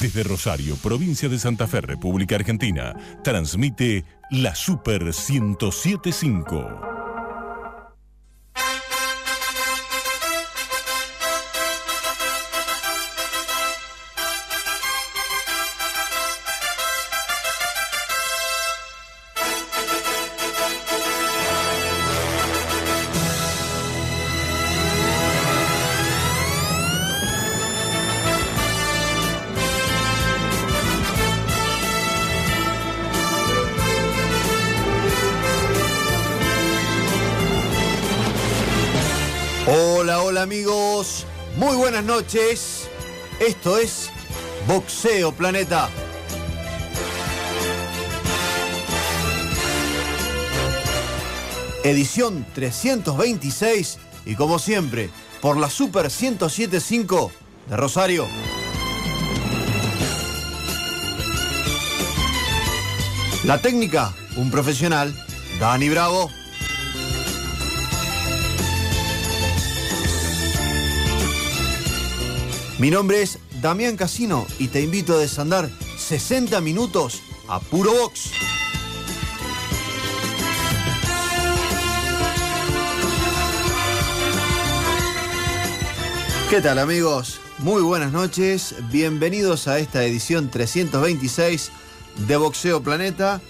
Desde Rosario, provincia de Santa Fe, República Argentina, transmite la Super 1075. Noches. Esto es Boxeo Planeta. Edición 326 y como siempre, por la Super 1075 de Rosario. La técnica, un profesional, Dani Bravo. Mi nombre es Damián Casino y te invito a desandar 60 minutos a puro box. ¿Qué tal amigos? Muy buenas noches, bienvenidos a esta edición 326 de Boxeo Planeta.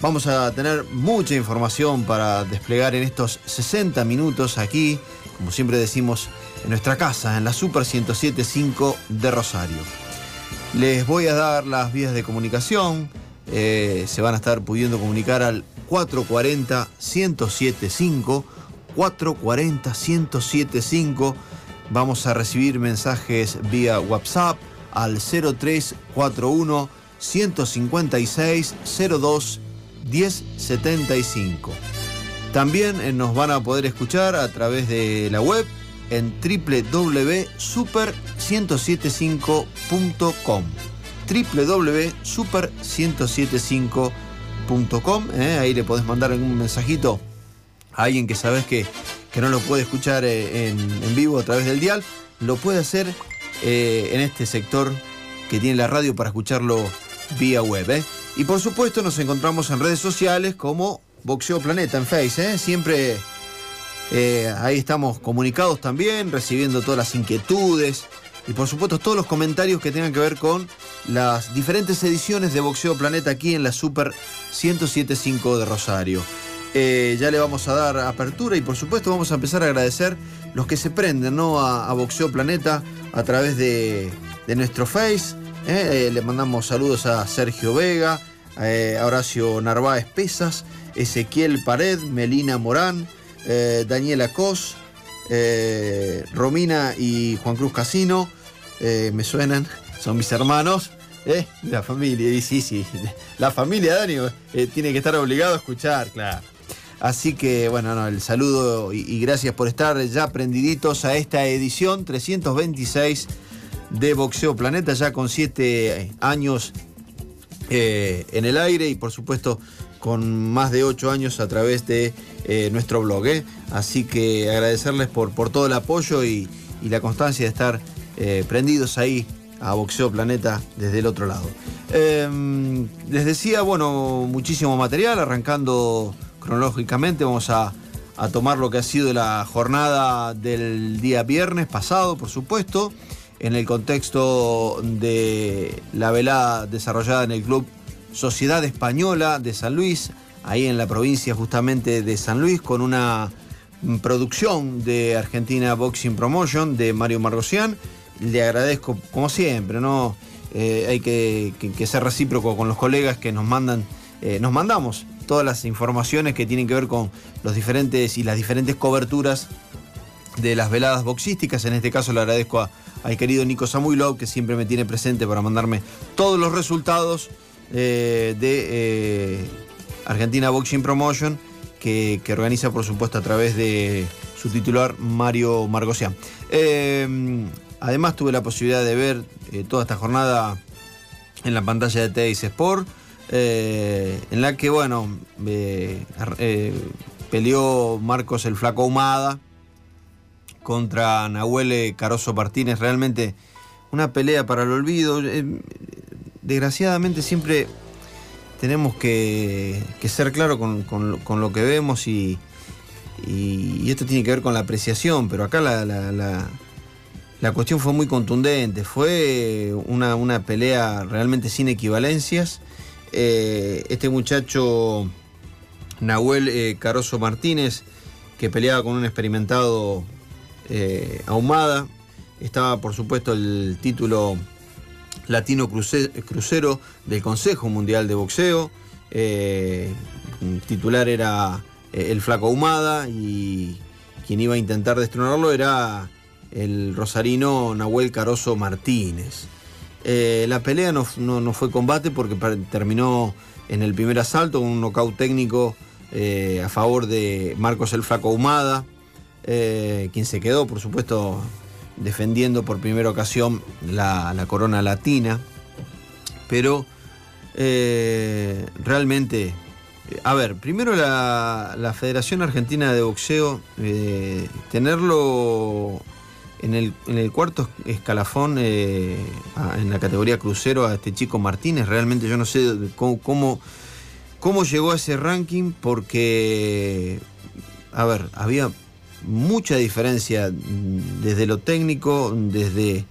Vamos a tener mucha información para desplegar en estos 60 minutos aquí, como siempre decimos, en nuestra casa, en la Super 1075 de Rosario. Les voy a dar las vías de comunicación. Eh, se van a estar pudiendo comunicar al 440-1075. 440-1075. Vamos a recibir mensajes vía WhatsApp al 0341 156 02 1075. También eh, nos van a poder escuchar a través de la web en www.super1075.com www.super1075.com ¿eh? ahí le podés mandar algún mensajito a alguien que sabes que, que no lo puede escuchar eh, en, vivo a través del dial. Lo puede hacer eh, en este sector que tiene la radio para escucharlo vía web y por supuesto nos encontramos en redes sociales como Boxeo Planeta en Face siempre eh, ahí estamos comunicados también, recibiendo todas las inquietudes y por supuesto todos los comentarios que tengan que ver con las diferentes ediciones de Boxeo Planeta aquí en la Super 1075 de Rosario. Eh, ya le vamos a dar apertura y por supuesto vamos a empezar a agradecer los que se prenden ¿no? a, Boxeo Planeta a través de, nuestro Face. ¿eh? le mandamos saludos a Sergio Vega, a Horacio Narváez Pesas, Ezequiel Pared, Melina Morán. Eh, Daniela Cos, eh, Romina y Juan Cruz Casino, eh, me suenan, son mis hermanos. La familia, y sí, sí, la familia Dani tiene que estar obligado a escuchar, claro. Así que, bueno, el saludo y, gracias por estar ya prendiditos a esta edición 326 de Boxeo Planeta, ya con siete años en el aire y por supuesto con más de ocho años a través de eh, nuestro blog. ¿eh? Así que agradecerles por, por todo el apoyo y, la constancia de estar eh, prendidos ahí a Boxeo Planeta desde el otro lado. Em, les decía, bueno, muchísimo material, arrancando cronológicamente, vamos a, a tomar lo que ha sido la jornada del día viernes pasado, por supuesto, en el contexto de la velada desarrollada en el Club Sociedad Española de San Luis, ahí en la provincia justamente de San Luis, con una producción de Argentina Boxing Promotion de Mario Margocián. Le agradezco, como siempre, ¿no? Eh, hay que, ser recíproco con los colegas que nos mandan, eh, nos mandamos todas las informaciones que tienen que ver con los diferentes y las diferentes coberturas de las veladas boxísticas. En este caso le agradezco al querido Nico Samuilov, que siempre me tiene presente para mandarme todos los resultados eh, de eh, Argentina Boxing Promotion, que, organiza por supuesto a través de su titular Mario Margosian. Eh, además tuve la posibilidad de ver toda esta jornada en la pantalla de Teis Sport, en la que, bueno, peleó Marcos el Flaco Humada contra Nahuel Caroso Martínez, realmente una pelea para el olvido. Eh, desgraciadamente siempre tenemos que, ser claros con, lo que vemos y, esto tiene que ver con la apreciación, pero acá la, cuestión fue muy contundente, fue una, pelea realmente sin equivalencias. Eh, este muchacho, Nahuel eh, Caroso Martínez, que peleaba con un experimentado Ahumada, estaba por supuesto el título latino crucero del Consejo Mundial de Boxeo. Eh, titular era eh, el Flaco Ahumada y quien iba a intentar destronarlo era el rosarino Nahuel Caroso Martínez. Eh, la pelea no, fue combate porque terminó en el primer asalto un nocaut técnico a favor de Marcos el Flaco Ahumada, quien se quedó, por supuesto, defendiendo por primera ocasión la, corona latina, pero eh, realmente, eh, a ver, primero la, Federación Argentina de Boxeo, eh, tenerlo en el, cuarto escalafón en la categoría crucero a este chico Martínez, realmente yo no sé cómo, cómo llegó a ese ranking porque, a ver, había mucha diferencia desde lo técnico, desde,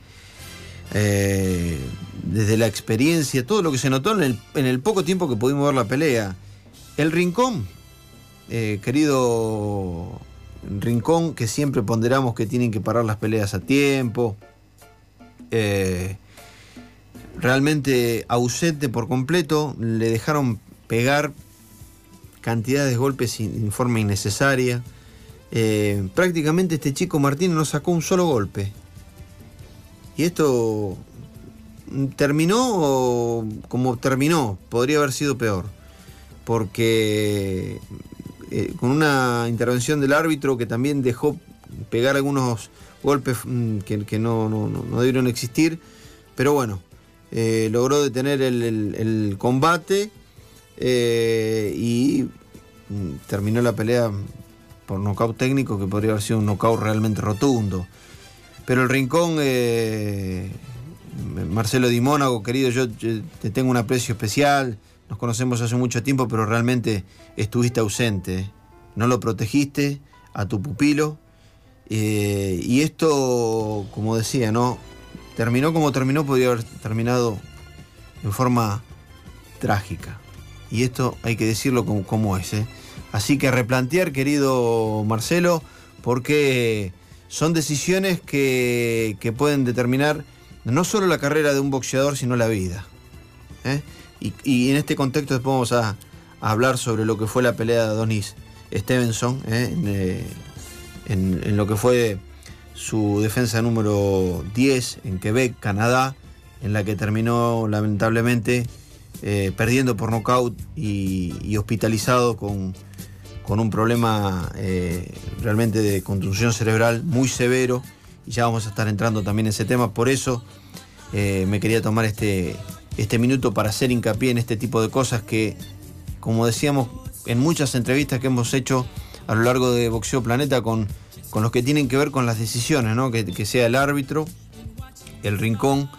eh, desde la experiencia, todo lo que se notó en el, poco tiempo que pudimos ver la pelea. El Rincón, eh, querido Rincón, que siempre ponderamos que tienen que parar las peleas a tiempo. Eh, realmente ausente por completo, le dejaron pegar cantidades de golpes en forma innecesaria. Eh, prácticamente este chico Martín no sacó un solo golpe. Y esto terminó como terminó, podría haber sido peor. Porque eh, con una intervención del árbitro que también dejó pegar algunos golpes mm, que, no, no, debieron existir, pero bueno, eh, logró detener el, combate y mm, terminó la pelea por nocaut técnico que podría haber sido un nocaut realmente rotundo. Pero el rincón, eh, Marcelo Di Mónago, querido, yo, te tengo un aprecio especial, nos conocemos hace mucho tiempo, pero realmente estuviste ausente, no lo protegiste a tu pupilo. Eh, y esto, como decía, ¿no? Terminó como terminó, podría haber terminado en forma trágica. Y esto hay que decirlo como, como es. ¿eh? Así que replantear, querido Marcelo, porque son decisiones que, pueden determinar no solo la carrera de un boxeador, sino la vida. ¿eh? Y, en este contexto después vamos a, hablar sobre lo que fue la pelea de Adonis Stevenson, ¿eh? Eh, en, lo que fue su defensa número 10 en Quebec, Canadá, en la que terminó lamentablemente perdiendo por nocaut y hospitalizado con con un problema eh, realmente de contusión cerebral muy severo y ya vamos a estar entrando también en ese tema. Por eso eh, me quería tomar este, este minuto para hacer hincapié en este tipo de cosas que, como decíamos en muchas entrevistas que hemos hecho a lo largo de Boxeo Planeta con, con los que tienen que ver con las decisiones, ¿no? que, sea el árbitro, el rincón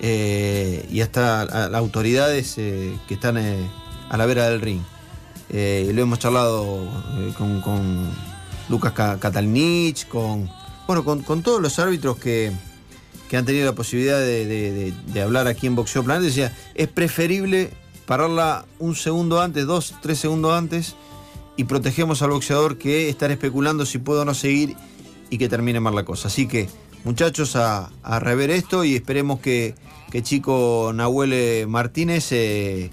eh, y hasta las autoridades que están a la vera del ring. Eh, lo hemos charlado eh, con, Lucas Catalnich, con, bueno, con, todos los árbitros que, han tenido la posibilidad de, hablar aquí en Boxeo Planet. Decía, es preferible pararla un segundo antes, dos, tres segundos antes, y protegemos al boxeador que estar especulando si puedo o no seguir y que termine mal la cosa. Así que, muchachos, a, rever esto y esperemos que, que chico Nahuel Martínez eh,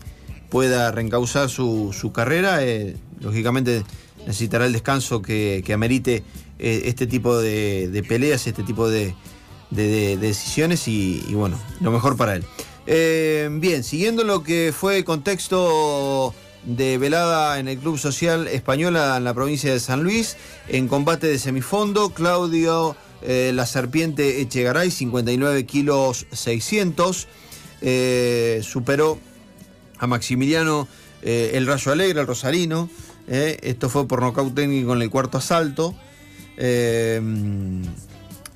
pueda reencauzar su, carrera. Eh, lógicamente necesitará el descanso que, amerite eh, este tipo de, peleas, este tipo de, decisiones y, bueno, lo mejor para él. Eh, bien, siguiendo lo que fue el contexto de velada en el Club Social Española en la provincia de San Luis, en combate de semifondo, Claudio La Serpiente Echegaray, 59 kilos 600, superó a Maximiliano eh, el Rayo Alegre, el Rosarino. Eh, esto fue por nocaut técnico en el cuarto asalto. Eh,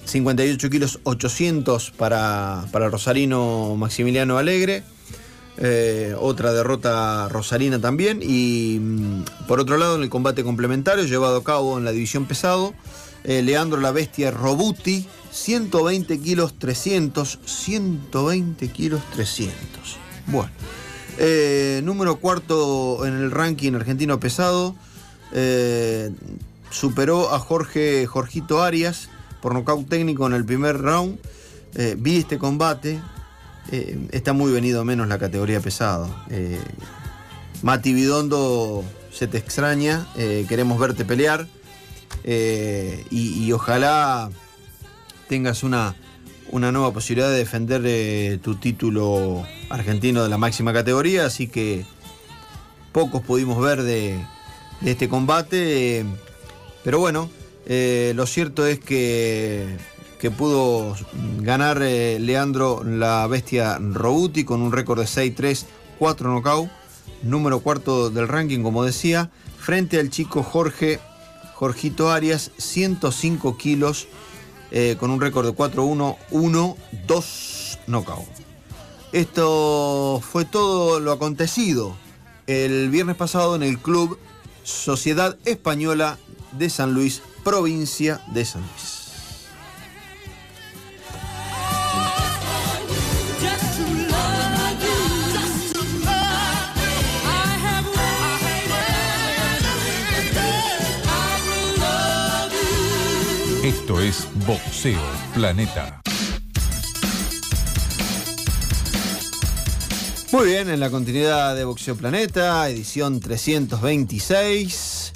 58 kilos 800 para, para rosarino Maximiliano Alegre. Eh, otra derrota rosarina también. Y mm, por otro lado, en el combate complementario llevado a cabo en la división pesado, Leandro la Bestia Robuti, 120 kilos 300. 120 kilos 300. Bueno. Eh, número cuarto en el ranking argentino pesado. superó a Jorge Jorgito Arias por nocaut técnico en el primer round. vi este combate, eh, está muy venido menos la categoría pesado. Eh, Mati Bidondo se te extraña, eh, queremos verte pelear y, ojalá tengas una, una nueva posibilidad de defender tu título argentino de la máxima categoría, así que pocos pudimos ver de, este combate, pero bueno, lo cierto es que que pudo ganar eh, Leandro la bestia Robuti con un récord de 6-3, 4 knockout, número cuarto del ranking, como decía, frente al chico Jorge, Jorgito Arias, 105 kilos, eh, con un récord de 4-1, 1-2 knockout. Esto fue todo lo acontecido el viernes pasado en el club Sociedad Española de San Luis, provincia de San Luis. Esto es Boxeo Planeta. Muy bien, en la continuidad de Boxeo Planeta, edición 326.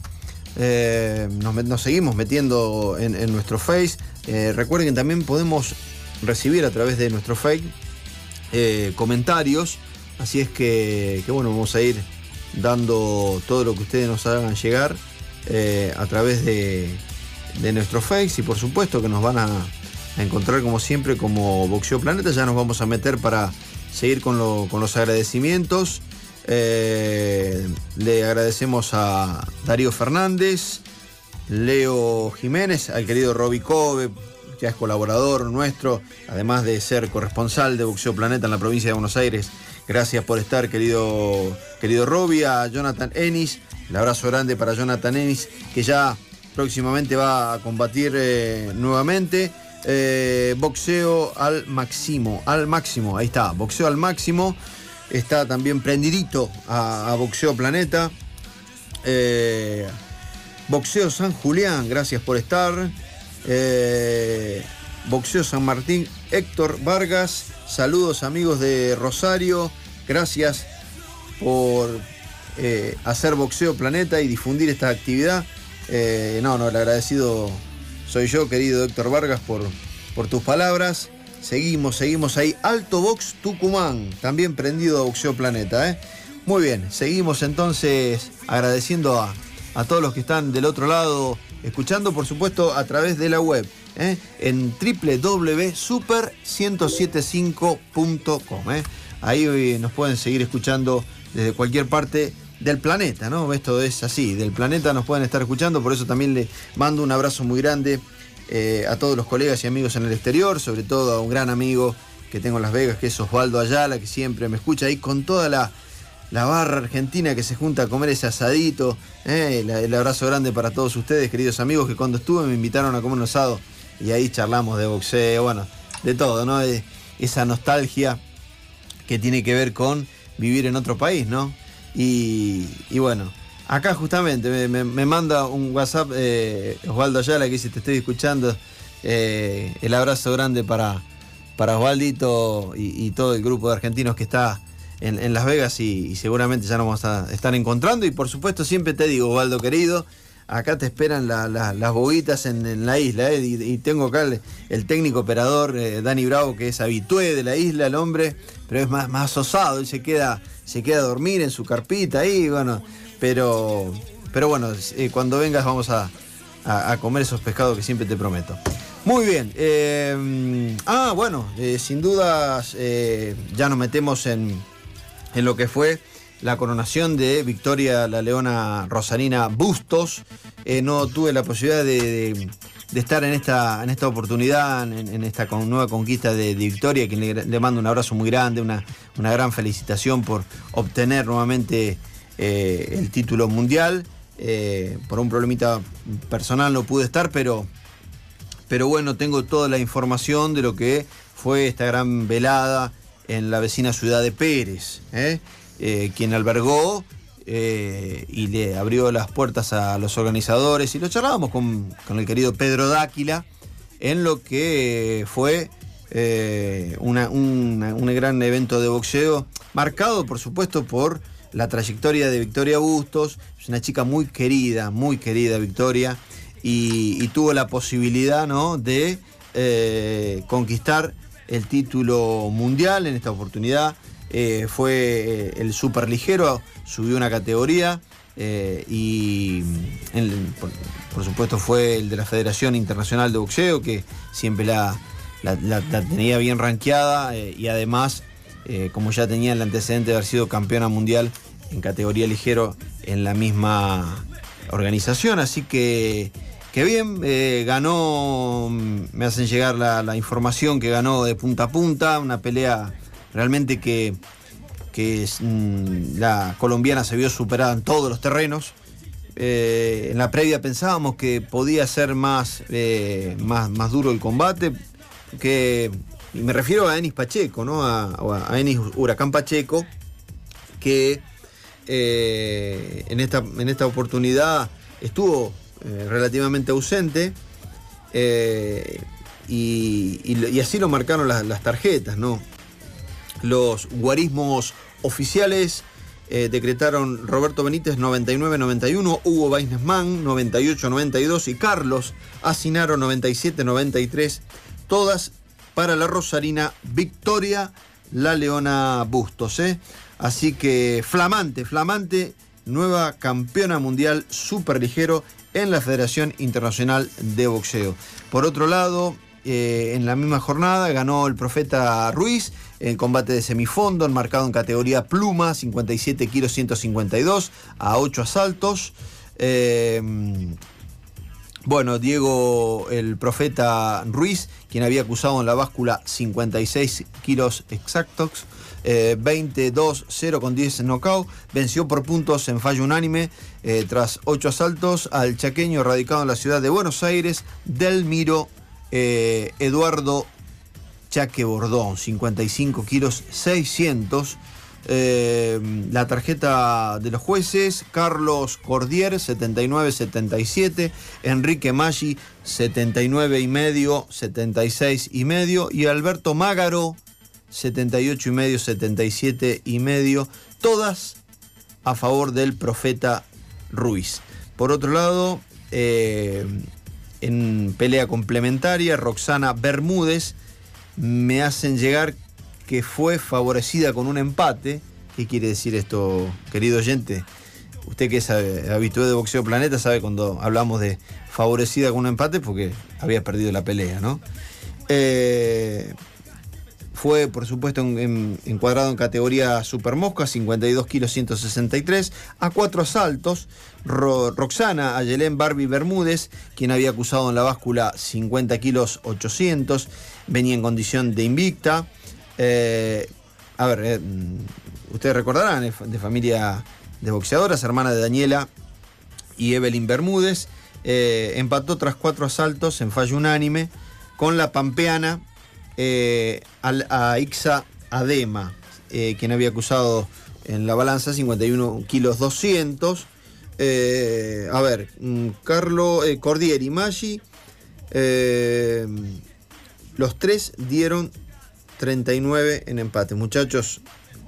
Eh, nos, seguimos metiendo en, nuestro Face. Eh, recuerden que también podemos recibir a través de nuestro Face eh, comentarios. Así es que, bueno, vamos a ir dando todo lo que ustedes nos hagan llegar a través de, de nuestro Face y por supuesto que nos van a, encontrar como siempre como Boxeo Planeta. Ya nos vamos a meter para seguir con, los agradecimientos. Eh, le agradecemos a Darío Fernández, Leo Jiménez, al querido Roby Cove, ya es colaborador nuestro, además de ser corresponsal de Boxeo Planeta en la provincia de Buenos Aires. Gracias por estar, querido, querido Roby, a Jonathan Ennis. El abrazo grande para Jonathan Ennis, que ya próximamente va a combatir eh, nuevamente. Eh, boxeo al máximo, al máximo, ahí está, boxeo al máximo. Está también prendidito a, Boxeo Planeta. Eh, boxeo San Julián, gracias por estar. Boxeo San Martín, Héctor Vargas. Saludos amigos de Rosario. Gracias por hacer Boxeo Planeta y difundir esta actividad. Eh, no, no, el agradecido soy yo, querido Héctor Vargas, por, por tus palabras. Seguimos, seguimos ahí. Alto Box Tucumán, también prendido a Boxeo Planeta. ¿eh? Muy bien, seguimos entonces agradeciendo a, todos los que están del otro lado, escuchando por supuesto a través de la web, ¿eh? en www.super1075.com. ¿eh? Ahí nos pueden seguir escuchando desde cualquier parte del planeta, ¿no? Esto es así, del planeta nos pueden estar escuchando, por eso también le mando un abrazo muy grande eh, a todos los colegas y amigos en el exterior, sobre todo a un gran amigo que tengo en Las Vegas, que es Osvaldo Ayala, que siempre me escucha ahí con toda la, barra argentina que se junta a comer ese asadito. ¿eh? El, abrazo grande para todos ustedes, queridos amigos, que cuando estuve me invitaron a comer un asado y ahí charlamos de boxeo, bueno, de todo, ¿no? Esa nostalgia que tiene que ver con vivir en otro país, ¿no? Y, bueno, acá justamente me, manda un WhatsApp eh, Osvaldo Ayala que dice, te estoy escuchando. Eh, el abrazo grande para, para Osvaldito y, todo el grupo de argentinos que está en, Las Vegas y, seguramente ya nos vamos a estar encontrando. Y por supuesto siempre te digo, Osvaldo querido, acá te esperan las boguitas en, la isla. Eh, y, tengo acá el, técnico operador Dani Bravo, que es habitué de la isla, el hombre, pero es más, más osado, él se queda se queda a dormir en su carpita ahí, bueno, pero, pero bueno, eh, cuando vengas vamos a, comer esos pescados que siempre te prometo. Muy bien, eh, ah, bueno, eh, sin dudas ya nos metemos en, en lo que fue la coronación de Victoria la Leona Rosarina Bustos. no tuve la posibilidad de, estar en esta, en esta oportunidad, en, esta nueva conquista de, Victoria, que le, mando un abrazo muy grande, una, una gran felicitación por obtener nuevamente eh, el título mundial. Eh, por un problemita personal no pude estar, pero, pero bueno, tengo toda la información de lo que fue esta gran velada en la vecina ciudad de Pérez, ¿eh? quien albergó y le abrió las puertas a los organizadores y lo charlábamos con, con el querido Pedro Dáquila en lo que fue un gran evento de boxeo, marcado por supuesto por la trayectoria de Victoria Bustos. Una chica muy querida, muy querida Victoria, y, tuvo la posibilidad ¿no? de eh, conquistar el título mundial en esta oportunidad. Eh, fue eh, el superligero, subió una categoría y por, supuesto fue el de la Federación Internacional de Boxeo, que siempre la, tenía bien rankeada y además eh, como ya tenía el antecedente de haber sido campeona mundial en categoría ligero en la misma organización. Así que, que bien, eh, ganó, me hacen llegar la, información que ganó de punta a punta, una pelea realmente que, que mm, la colombiana se vio superada en todos los terrenos. Eh, en la previa pensábamos que podía ser más, más, más duro el combate, que y me refiero a Enis Pacheco, ¿no? A, Enis Huracán Pacheco, que eh, en, esta, en esta oportunidad estuvo eh, relativamente ausente. Eh, y, así lo marcaron las, tarjetas, ¿no? Los guarismos oficiales decretaron Roberto Benítez 99-91, Hugo Weisnesman 98-92 y Carlos Asinaro 97-93, todas para la Rosarina Victoria La Leona Bustos. ¿eh? Así que flamante, flamante, nueva campeona mundial superligero en la Federación Internacional de Boxeo. Por otro lado, eh, en la misma jornada ganó el profeta Ruiz en combate de semifondo, marcado en categoría pluma, 57 kilos 152 a 8 asaltos. Eh, bueno, Diego el profeta Ruiz, quien había acusado en la báscula 56 kilos exactos, 22-0 eh, con 10 knockout, venció por puntos en fallo unánime eh, tras 8 asaltos al chaqueño radicado en la ciudad de Buenos Aires, Delmiro eh, Eduardo Chaque Bordón, 55 kilos 600. Eh, la tarjeta de los jueces, Carlos Cordier, 79-77, Enrique Maggi, 79 y medio, 76 y medio, y Alberto Mágaro, 78 y medio, 77 y medio, todas a favor del profeta Ruiz. Por otro lado, eh, en pelea complementaria, Roxana Bermúdez me hacen llegar que fue favorecida con un empate. ¿Qué quiere decir esto, querido oyente? Usted que es habitué de Boxeo Planeta sabe cuando hablamos de favorecida con un empate porque había perdido la pelea, ¿no? Eh, fue, por supuesto, encuadrado en categoría Super Mosca, 52 kilos 163, a cuatro asaltos. Roxana Ayelén Barbie Bermúdez, quien había acusado en la báscula 50 kilos 800, venía en condición de invicta. Eh, a ver, eh, ustedes recordarán, de familia de boxeadoras, hermana de Daniela y Evelyn Bermúdez. Eh, empató tras cuatro asaltos en fallo unánime con la pampeana a, Ixa Adema, quien había acusado en la balanza 51 kilos 200. a ver, mm, Carlo Cordier y Maggi, los tres dieron 39 en empate. Muchachos,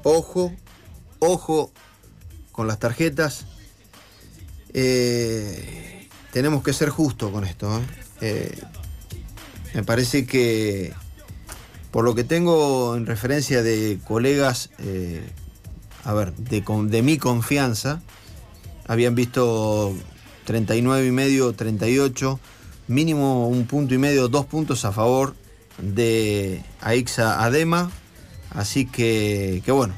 ojo, ojo con las tarjetas. Eh, tenemos que ser justos con esto. ¿eh? Eh, me parece que por lo que tengo en referencia de colegas, a ver, de, de, mi confianza, habían visto 39 y medio, 38, mínimo un punto y medio, dos puntos a favor de Aixa Adema. Así que, que bueno,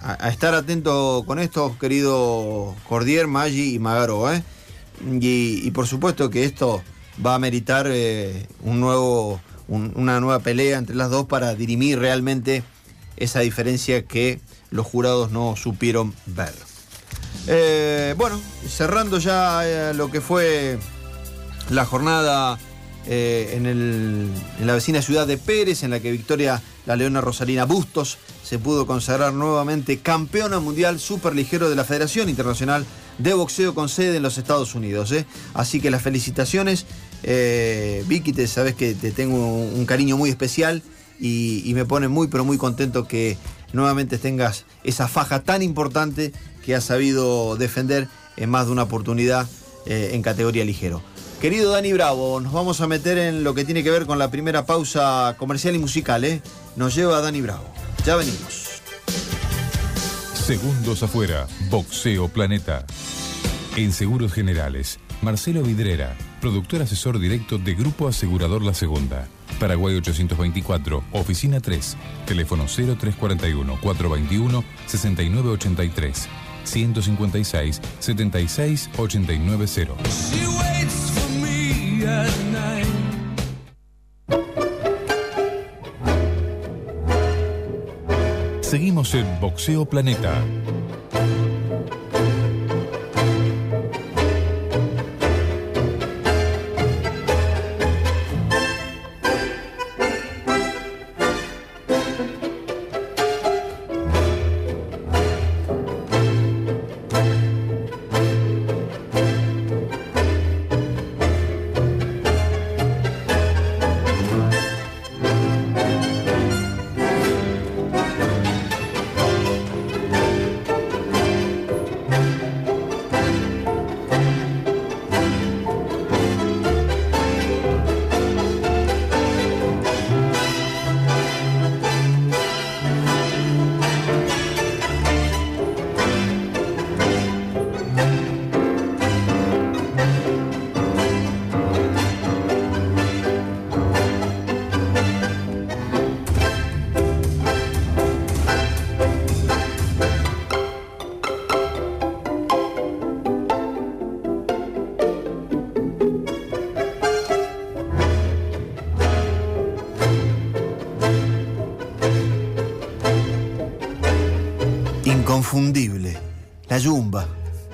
a, estar atento con esto, querido Cordier, Maggi y Magaro. ¿eh? Y, por supuesto que esto va a meritar eh, un nuevo, una nueva pelea entre las dos para dirimir realmente esa diferencia que los jurados no supieron ver. Eh, bueno, cerrando ya eh, lo que fue la jornada en, en, la vecina ciudad de Pérez, en la que Victoria, la Leona Rosalina Bustos, se pudo consagrar nuevamente campeona mundial superligero de la Federación Internacional de Boxeo con sede en los Estados Unidos. ¿eh? Así que las felicitaciones. Vicky, te sabes que te tengo un cariño muy especial y, me pone muy, pero muy contento que nuevamente tengas esa faja tan importante que has sabido defender en más de una oportunidad eh, en categoría ligero. Querido Dani Bravo, nos vamos a meter en lo que tiene que ver con la primera pausa comercial y musical. ¿eh? Nos lleva Dani Bravo. Ya venimos. Segundos afuera, Boxeo Planeta. En Seguros Generales, Marcelo Vidrera, productor asesor directo de Grupo Asegurador La Segunda. Paraguay 824, Oficina 3, teléfono 0341 421 6983, 156 76 890. Seguimos en Boxeo Planeta. La Yumba,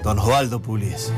don Osvaldo Pulies.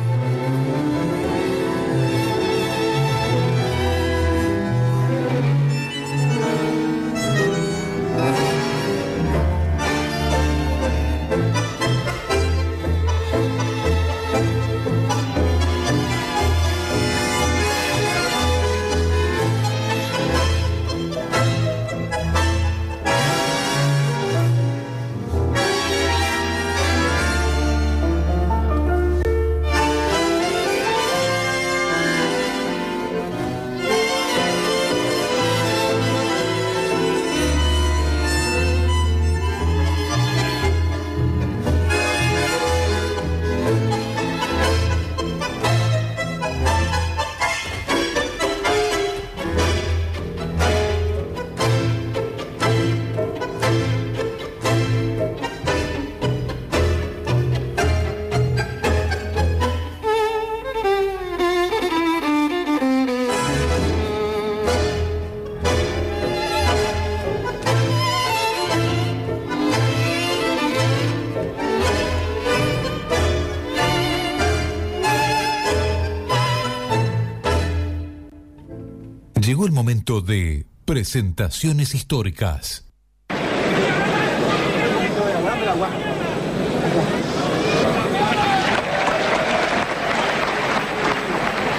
De presentaciones históricas.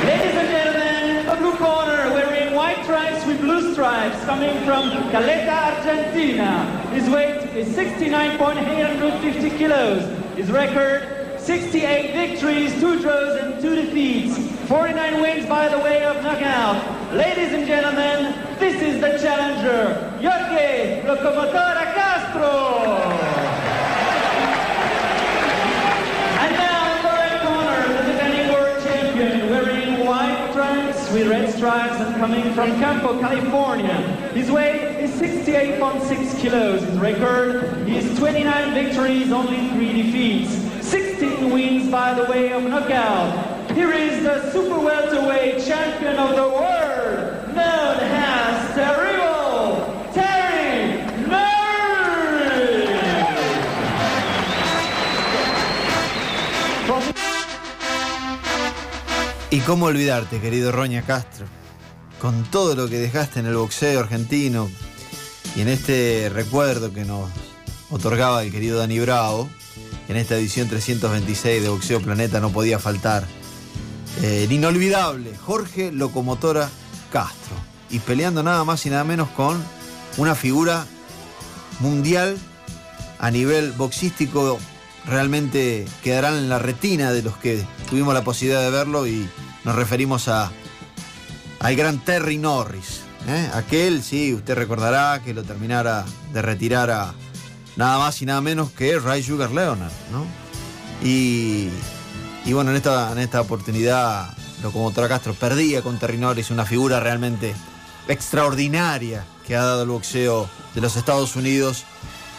Ladies and gentlemen, a blue corner wearing white stripes with blue stripes coming from Caleta, Argentina. His weight is 69.850 kilos. His record 68 victories, 2 draws and 2 defeats. 49 wins by the way of knockout. Ladies and gentlemen, this is the challenger, Jorge Locomotora Castro. And now in the red corner, the defending world champion, wearing white trunks with red stripes and coming from Campo, California. His weight is 68.6 kilos. His record is 29 victories, only 3 defeats. 16 wins by the way of knockout. here is the super welterweight champion of the world, Terrible Terry Y cómo olvidarte, querido Roña Castro, con todo lo que dejaste en el boxeo argentino y en este recuerdo que nos otorgaba el querido Dani Bravo, en esta edición 326 de Boxeo Planeta no podía faltar eh, el inolvidable Jorge Locomotora Castro. Y peleando nada más y nada menos con una figura mundial a nivel boxístico realmente quedarán en la retina de los que tuvimos la posibilidad de verlo y nos referimos a al gran Terry Norris. ¿eh? Aquel, sí, usted recordará que lo terminara de retirar a nada más y nada menos que Ray Sugar Leonard, ¿no? Y, y bueno, en esta, en esta oportunidad, Locomotora Castro perdía con Terry Norris, una figura realmente extraordinaria que ha dado el boxeo de los Estados Unidos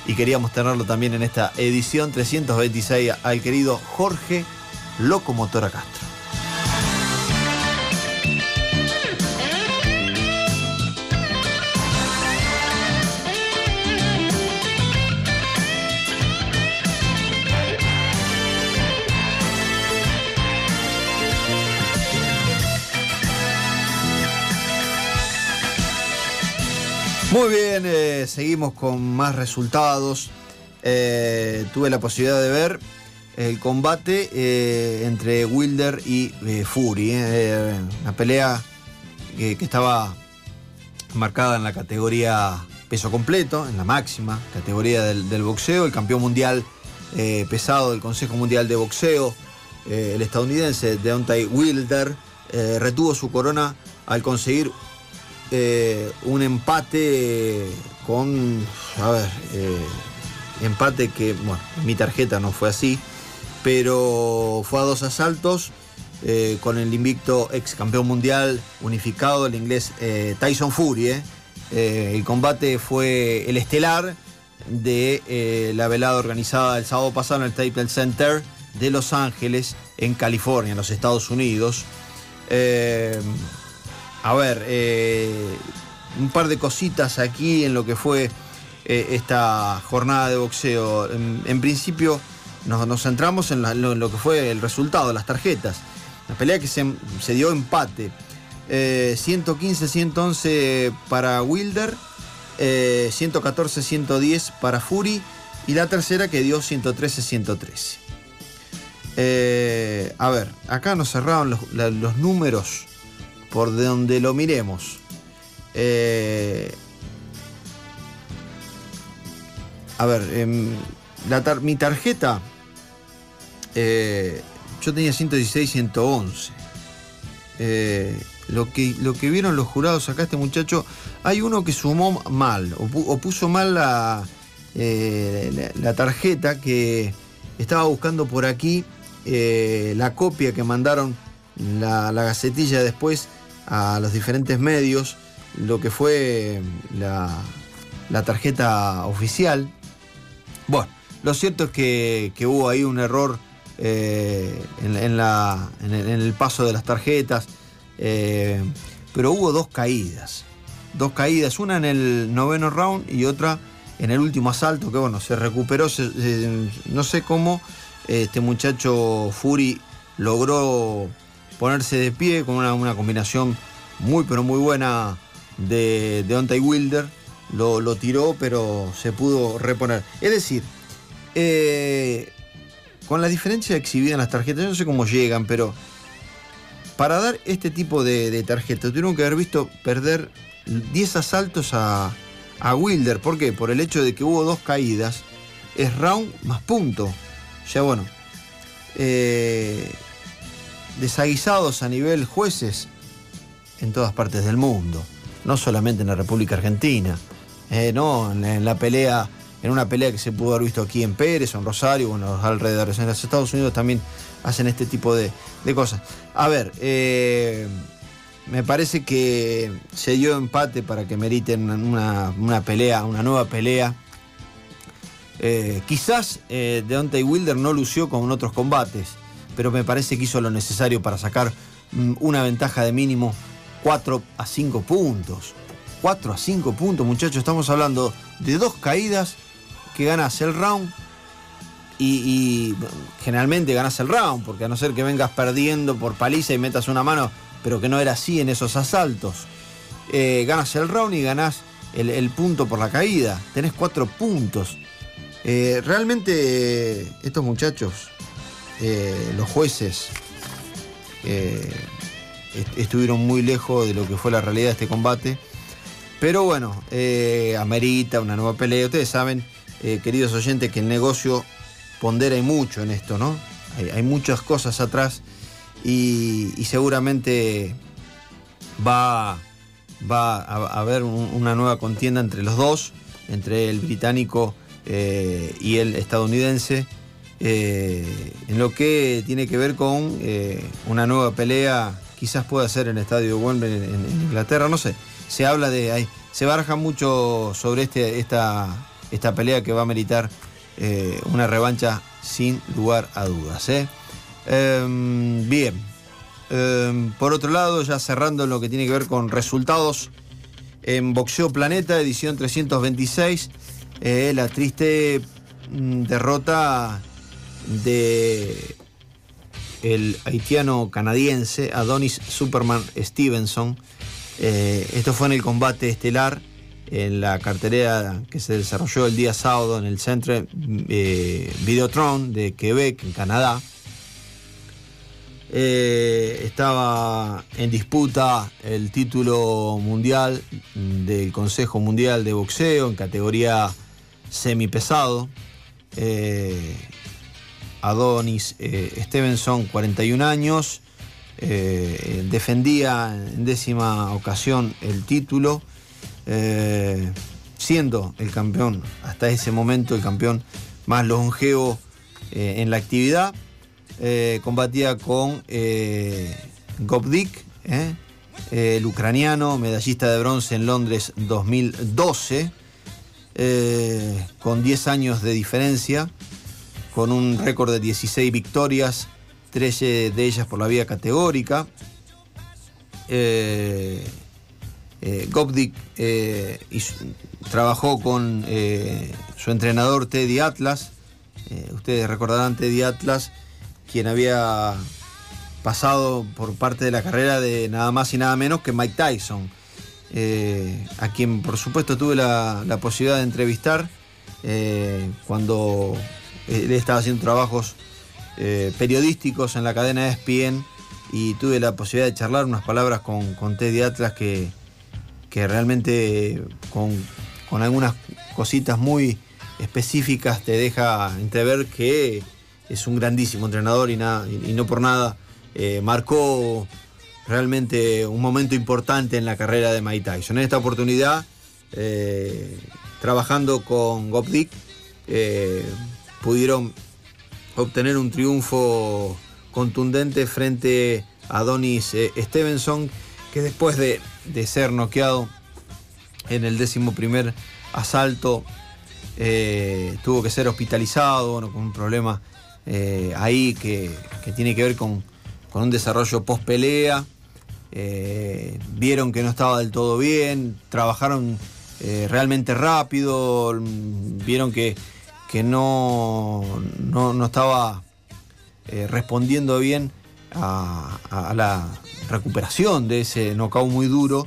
y queríamos tenerlo también en esta edición 326 al querido Jorge Locomotora Castro. Muy bien, eh, seguimos con más resultados. Eh, tuve la posibilidad de ver el combate eh, entre Wilder y Fury. una pelea que, estaba marcada en la categoría peso completo, en la máxima categoría del, del boxeo. El campeón mundial pesado del Consejo Mundial de Boxeo, el estadounidense Deontay Wilder, retuvo su corona al conseguir eh, un empate con, a ver, eh, empate que, bueno, en mi tarjeta no fue así, pero fue a dos asaltos eh, con el invicto ex campeón mundial unificado, el inglés Tyson Fury. el combate fue el estelar de la velada organizada el sábado pasado en el Staples Center de Los Ángeles, en California, en los Estados Unidos. Eh, a ver, eh, un par de cositas aquí en lo que fue eh, esta jornada de boxeo. En, principio nos, centramos en, lo, que fue el resultado, las tarjetas. La pelea que se, dio empate. Eh, 115-111 para Wilder, eh, 114-110 para Fury y la tercera que dio 113-113. Eh, a ver, acá nos cerraron los números por de donde lo miremos. Eh, a ver, em, la tar- mi tarjeta, eh, yo tenía 116, 111. Eh, lo, que, lo que vieron los jurados acá, este muchacho, hay uno que sumó mal, o, pu- o puso mal la, eh, la, tarjeta que estaba buscando por aquí, eh, la copia que mandaron la, la gacetilla después a los diferentes medios, lo que fue la, la tarjeta oficial. Bueno, lo cierto es que, hubo ahí un error eh, en, la- en el, en el paso de las tarjetas, eh, pero hubo dos caídas. Dos caídas, una en el noveno round y otra en el último asalto, que bueno, se recuperó, se- no sé cómo este muchacho Fury logró ponerse de pie con una, una combinación muy pero muy buena de Deontay Wilder. Lo, lo tiró, pero se pudo reponer. Es decir, eh, con la diferencia exhibida en las tarjetas, yo no sé cómo llegan, pero para dar este tipo de, de tarjetas tuvieron que haber visto perder 10 asaltos a, a Wilder. ¿Por qué? Por el hecho de que hubo dos caídas. Es round más punto. Ya bueno. eh, desaguisados a nivel jueces en todas partes del mundo. No solamente en la República Argentina. Eh, no, en, la pelea, en una pelea que se pudo haber visto aquí en Pérez o en Rosario en los alrededores. En los Estados Unidos también hacen este tipo de, de cosas. A ver, eh, me parece que se dio empate para que meriten una, una pelea, una nueva pelea. Eh, quizás eh, Deontay Wilder no lució como en otros combates, pero me parece que hizo lo necesario para sacar mm, una ventaja de mínimo 4 a 5 puntos. 4 a 5 puntos, muchachos. Estamos hablando de dos caídas que ganas el round y, y generalmente ganas el round, porque a no ser que vengas perdiendo por paliza y metas una mano, pero que no era así en esos asaltos. Eh, ganas el round y ganás el, punto por la caída. Tenés 4 puntos. Eh, realmente estos muchachos, eh, los jueces, eh, est- estuvieron muy lejos de lo que fue la realidad de este combate. Pero bueno, eh, amerita una nueva pelea. Ustedes saben, queridos oyentes, que el negocio pondera y mucho en esto, ¿no? Hay, muchas cosas atrás y, seguramente va, va a, haber un- una nueva contienda entre los dos, entre el británico y el estadounidense, eh, en lo que tiene que ver con eh, una nueva pelea, quizás pueda ser en el estadio Wembley en, Inglaterra, no sé. Se habla de, hay- se baraja mucho sobre este, esta, esta pelea que va a meritar eh, una revancha sin lugar a dudas. Em, bien, Em, por otro lado, ya cerrando en lo que tiene que ver con resultados en Boxeo Planeta, edición 326, eh, la triste mm, derrota de el haitiano canadiense Adonis Superman Stevenson. Eh, esto fue en el combate estelar en la cartelera que se desarrolló el día sábado en el Centre eh, Videotron de Quebec, en Canadá. Eh, estaba en disputa el título mundial del Consejo Mundial de Boxeo en categoría semipesado. Adonis eh, Stevenson, 41 años, eh, defendía en décima ocasión el título, eh, siendo el campeón, hasta ese momento, el campeón más longevo en la actividad. Combatía con Gobdik, eh, el ucraniano, medallista de bronce en Londres 2012, eh, con 10 años de diferencia, con un récord de 16 victorias, 13 de ellas por la vía categórica. Eh, eh, eh, trabajó con eh, su entrenador Teddy Atlas. Ustedes recordarán Teddy Atlas, quien había pasado por parte de la carrera de nada más y nada menos que Mike Tyson, a quien por supuesto tuve la, posibilidad de entrevistar cuando él estaba haciendo trabajos eh, periodísticos en la cadena ESPN y tuve la posibilidad de charlar unas palabras con, con Teddy Atlas que, que realmente con, con algunas cositas muy específicas te deja entrever que es un grandísimo entrenador y, nada, y, no por nada eh, marcó realmente un momento importante en la carrera de Mike Tyson. En esta oportunidad, eh, trabajando con Gobdik, eh, pudieron obtener un triunfo contundente frente a Donis eh, Stevenson, que después de, de ser noqueado en el décimo primer asalto, eh, tuvo que ser hospitalizado con un problema eh, ahí que, que tiene que ver con, con un desarrollo post pelea. Vieron que no estaba del todo bien, trabajaron realmente rápido, vieron que, que no, no, no estaba eh, respondiendo bien a, la recuperación de ese knockout muy duro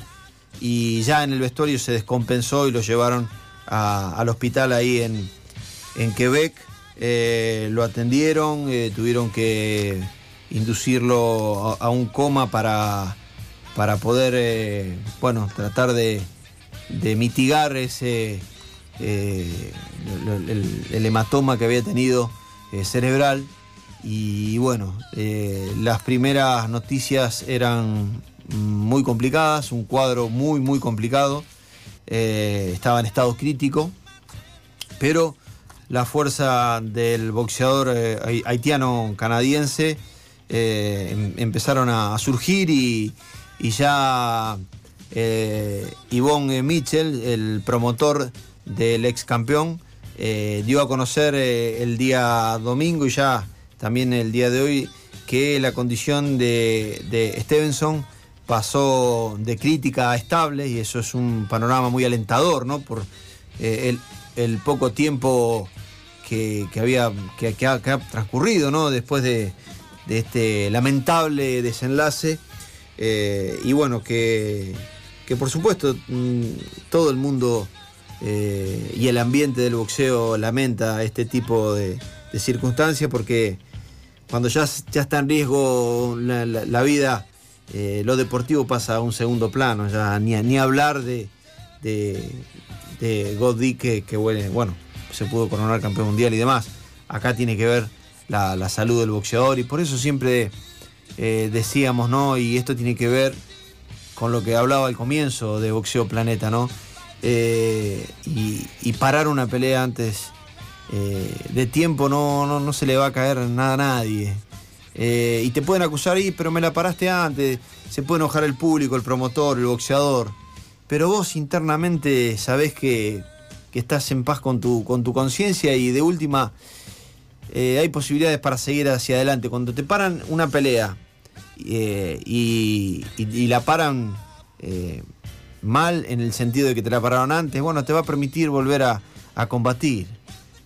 y ya en el vestuario se descompensó y lo llevaron al hospital ahí en, en Quebec. Eh, lo atendieron, eh, tuvieron que inducirlo a, un coma para, para poder, bueno, tratar de mitigar ese, eh, el, hematoma que había tenido eh, cerebral. Y bueno, eh, las primeras noticias eran muy complicadas, un cuadro muy, muy complicado. Estaba en estado crítico, pero la fuerza del boxeador hai- haitiano-canadiense eh, em- empezaron a, surgir y, y ya Yvonne Mitchell, el promotor del ex campeón, eh, dio a conocer eh, el día domingo y ya también el día de hoy que la condición de, de Stevenson pasó de crítica a estable y eso es un panorama muy alentador, ¿no? Por eh, el, poco tiempo que, que había que, ha, que ha transcurrido, ¿no? Después de, de este lamentable desenlace. Y bueno, que, que por supuesto mm, todo el mundo eh, y el ambiente del boxeo lamenta este tipo de, circunstancias porque cuando ya, está en riesgo la, vida, eh, lo deportivo pasa a un segundo plano, ya ni, hablar de, de, de que, bueno, se pudo coronar campeón mundial y demás. Acá tiene que ver la, la salud del boxeador y por eso siempre eh, decíamos, ¿no? Y esto tiene que ver con lo que hablaba al comienzo de Boxeo Planeta, ¿no? Eh, y, parar una pelea antes eh, de tiempo no, no, no se le va a caer nada a nadie. Eh, y te pueden acusar ahí, pero me la paraste antes. Se puede enojar el público, el promotor, el boxeador. Pero vos internamente sabés que, que estás en paz con tu, con tu conciencia y de última hay posibilidades para seguir hacia adelante. Cuando te paran una pelea y, la paran mal en el sentido de que te la pararon antes, bueno, te va a permitir volver a, a combatir.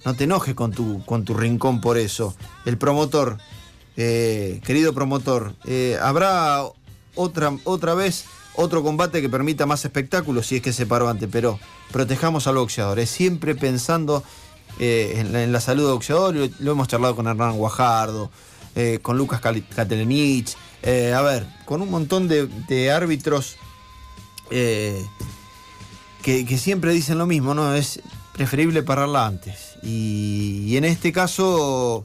No te enojes con tu, con tu rincón por eso. El promotor, eh, querido promotor, eh, ¿habrá otra, otra vez otro combate que permita más espectáculo si es que se paró antes? Pero protejamos al boxeador, es siempre pensando eh, en, la, salud del boxeador, lo, lo hemos charlado con Hernán Guajardo, con Lucas Katelenich, a ver, con un montón de árbitros eh, que, siempre dicen lo mismo, ¿no? Es preferible pararla antes. Y, en este caso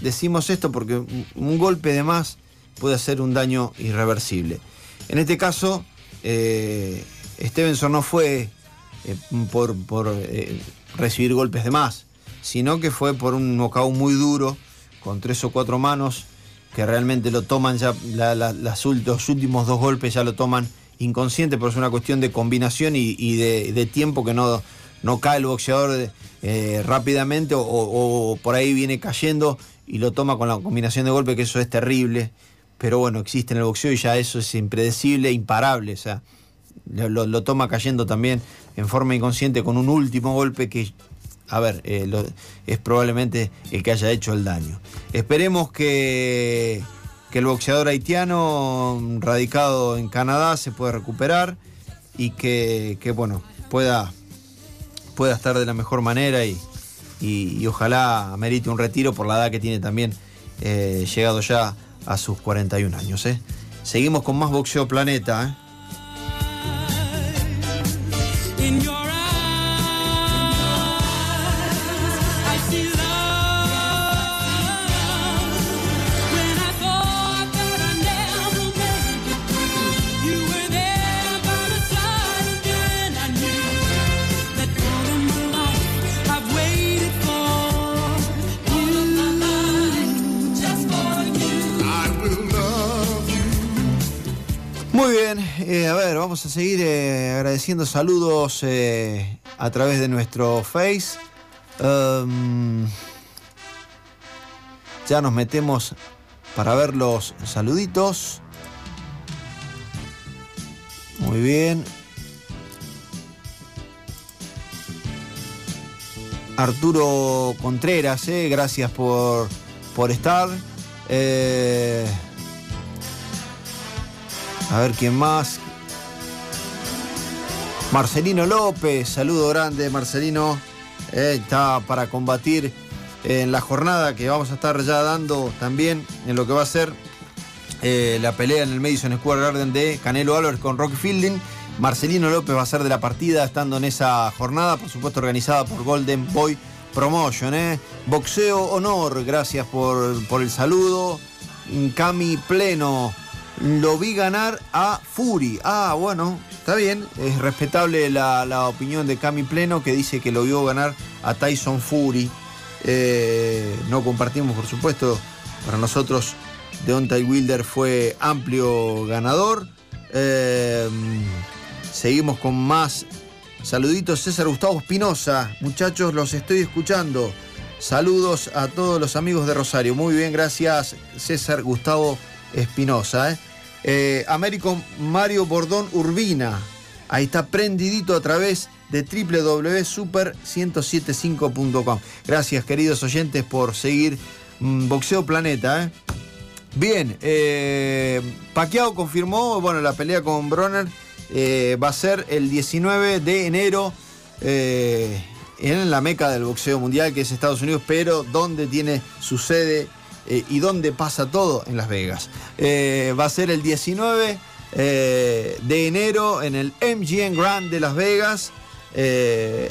decimos esto porque un, golpe de más puede hacer un daño irreversible. En este caso, eh, Stevenson no fue eh, por, por, eh, recibir golpes de más, sino que fue por un knockout muy duro, con tres o cuatro manos, que realmente lo toman ya, los últimos dos golpes ya lo toman inconsciente, pero es una cuestión de combinación y, de, tiempo que no, cae el boxeador eh, rápidamente o, por ahí viene cayendo y lo toma con la combinación de golpes, que eso es terrible. Pero bueno, existe en el boxeo y ya eso es impredecible, imparable. O sea, lo, toma cayendo también en forma inconsciente con un último golpe que, a ver, eh, es probablemente el que haya hecho el daño. Esperemos que, que el boxeador haitiano radicado en Canadá se pueda recuperar y que, que, bueno, pueda, pueda estar de la mejor manera y, y- y ojalá merite un retiro por la edad que tiene también, eh, llegado ya a sus 41 años. ¿eh? Seguimos con más Boxeo Planeta. ¿eh? Eh, a ver, vamos a seguir eh, agradeciendo saludos eh, a través de nuestro Face. Um, ya nos metemos para ver los saluditos. Muy bien. Arturo Contreras, gracias por, por estar. A ver quién más. Marcelino López, saludo grande Marcelino. Eh, está para combatir en la jornada que vamos a estar ya dando también en lo que va a ser eh, la pelea en el Madison Square Garden de Canelo Álvarez con Rock Fielding. Marcelino López va a ser de la partida estando en esa jornada, por supuesto organizada por Golden Boy Promotion. eh. Boxeo Honor, gracias por, por el saludo. Cami Pleno, lo vi ganar a Fury. Ah, bueno, está bien. Es respetable la, la opinión de Cami Pleno que dice que lo vio ganar a Tyson Fury. Eh, no compartimos, por supuesto. Para nosotros, Deontay Wilder fue amplio ganador. Eh, seguimos con más saluditos. César Gustavo Espinosa. Muchachos, los estoy escuchando. Saludos a todos los amigos de Rosario. Muy bien, gracias César Gustavo Espinosa. ¿eh? Eh, Américo Mario Bordón Urbina. Ahí está prendidito a través de www.super1075.com. Gracias, queridos oyentes, por seguir mm, Boxeo Planeta. ¿eh? Bien, eh, Pacquiao confirmó, bueno, la pelea con Bronner eh, va a ser el 19 de enero eh, en la meca del boxeo mundial, que es Estados Unidos, pero donde tiene su sede eh, y donde pasa todo en Las Vegas. Eh, va a ser el 19 eh, de enero en el MGM Grand de Las Vegas.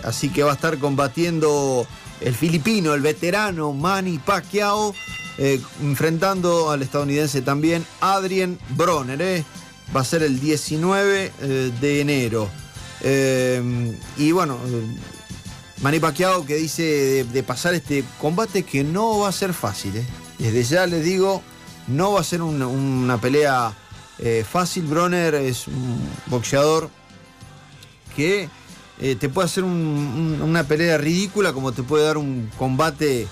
Así que va a estar combatiendo el filipino, el veterano Manny Pacquiao, enfrentando al estadounidense también Adrien Bronner. Va a ser el 19 eh, de enero. Y bueno, Manny Pacquiao que dice de, pasar este combate que no va a ser fácil. Desde ya les digo, no va a ser una, pelea eh, fácil. Bronner es un boxeador que eh, te puede hacer un- un- una pelea ridícula como te puede dar un combate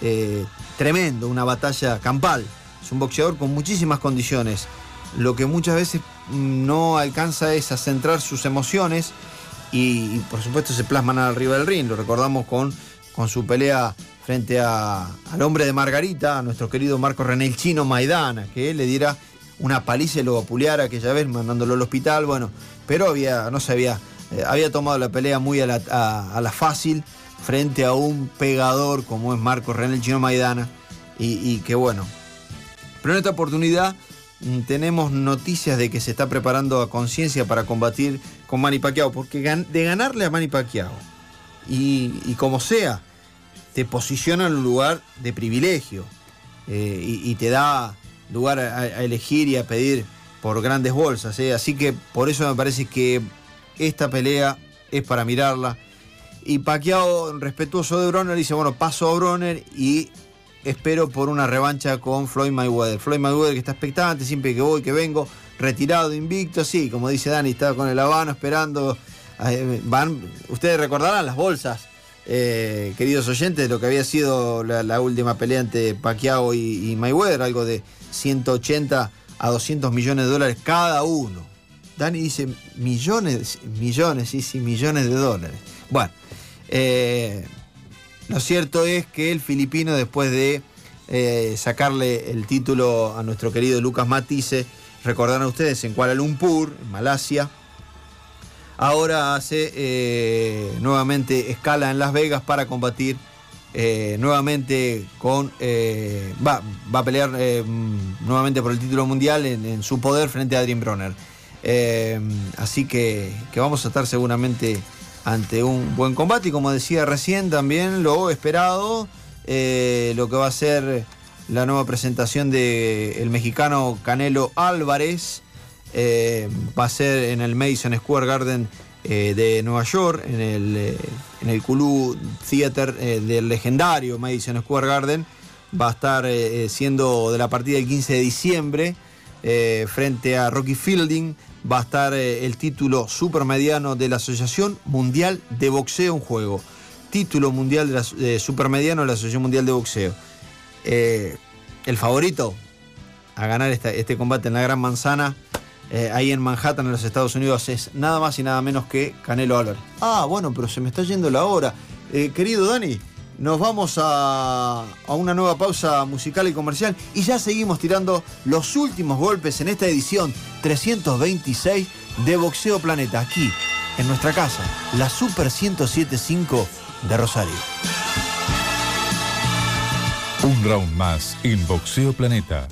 eh, tremendo, una batalla campal. Es un boxeador con muchísimas condiciones. Lo que muchas veces mm, no alcanza es a centrar sus emociones y, y, por supuesto se plasman arriba del ring. Lo recordamos con, con su pelea frente al hombre de Margarita, a nuestro querido Marco René el Chino Maidana, que le diera una paliza y lo vapuleara aquella vez mandándolo al hospital. Bueno, pero había, no se había, eh, había tomado la pelea muy a la, fácil frente a un pegador como es Marco René el Chino Maidana. Y, que bueno, pero en esta oportunidad mm, tenemos noticias de que se está preparando a conciencia para combatir con Manny Pacquiao, porque de ganarle a Manny Pacquiao y como sea, te posiciona en un lugar de privilegio eh, y, te da lugar a, elegir y a pedir por grandes bolsas. eh. Así que por eso me parece que esta pelea es para mirarla. Y Pacquiao, respetuoso de Bronner, dice, bueno, paso a Bronner y espero por una revancha con Floyd Mayweather. Floyd Mayweather que está expectante, siempre que voy, que vengo, retirado, invicto, sí, como dice Dani, está con el Habano esperando. eh, Van, ustedes recordarán las bolsas, eh, queridos oyentes, lo que había sido la, última pelea entre Pacquiao y, y Mayweather, algo de 180 a 200 millones de dólares cada uno. Dani dice millones, millones, sí, sí, millones de dólares. Bueno, eh, lo cierto es que el filipino, después de eh, sacarle el título a nuestro querido Lucas Matisse, recordarán ustedes en Kuala Lumpur, en Malasia, ahora hace eh, nuevamente escala en Las Vegas para combatir eh, nuevamente con. eh, va, va a pelear mm, nuevamente por el título mundial en, su poder frente a Adrien Bronner. Así que, vamos a estar seguramente ante un buen combate y como decía recién también lo esperado, lo que va a ser la nueva presentación del el mexicano Canelo Álvarez eh, va a ser en el Madison Square Garden eh, de Nueva York, en el, eh, el Kulu Theater eh, del legendario Madison Square Garden. Va a estar siendo de la partida del 15 de diciembre frente a Rocky Fielding. Va a estar el título supermediano de la Asociación Mundial de Boxeo en juego. Título mundial de la, supermediano de la Asociación Mundial de Boxeo. El favorito a ganar este combate en la Gran Manzana, eh, ahí en Manhattan, en los Estados Unidos, es nada más y nada menos que Canelo Álvarez. Ah, bueno, pero se me está yendo la hora. Eh, querido Dani, nos vamos a, a una nueva pausa musical y comercial y ya seguimos tirando los últimos golpes en esta edición 326 de Boxeo Planeta, aquí, en nuestra casa, la Super 1075 de Rosario. Un round más en Boxeo Planeta.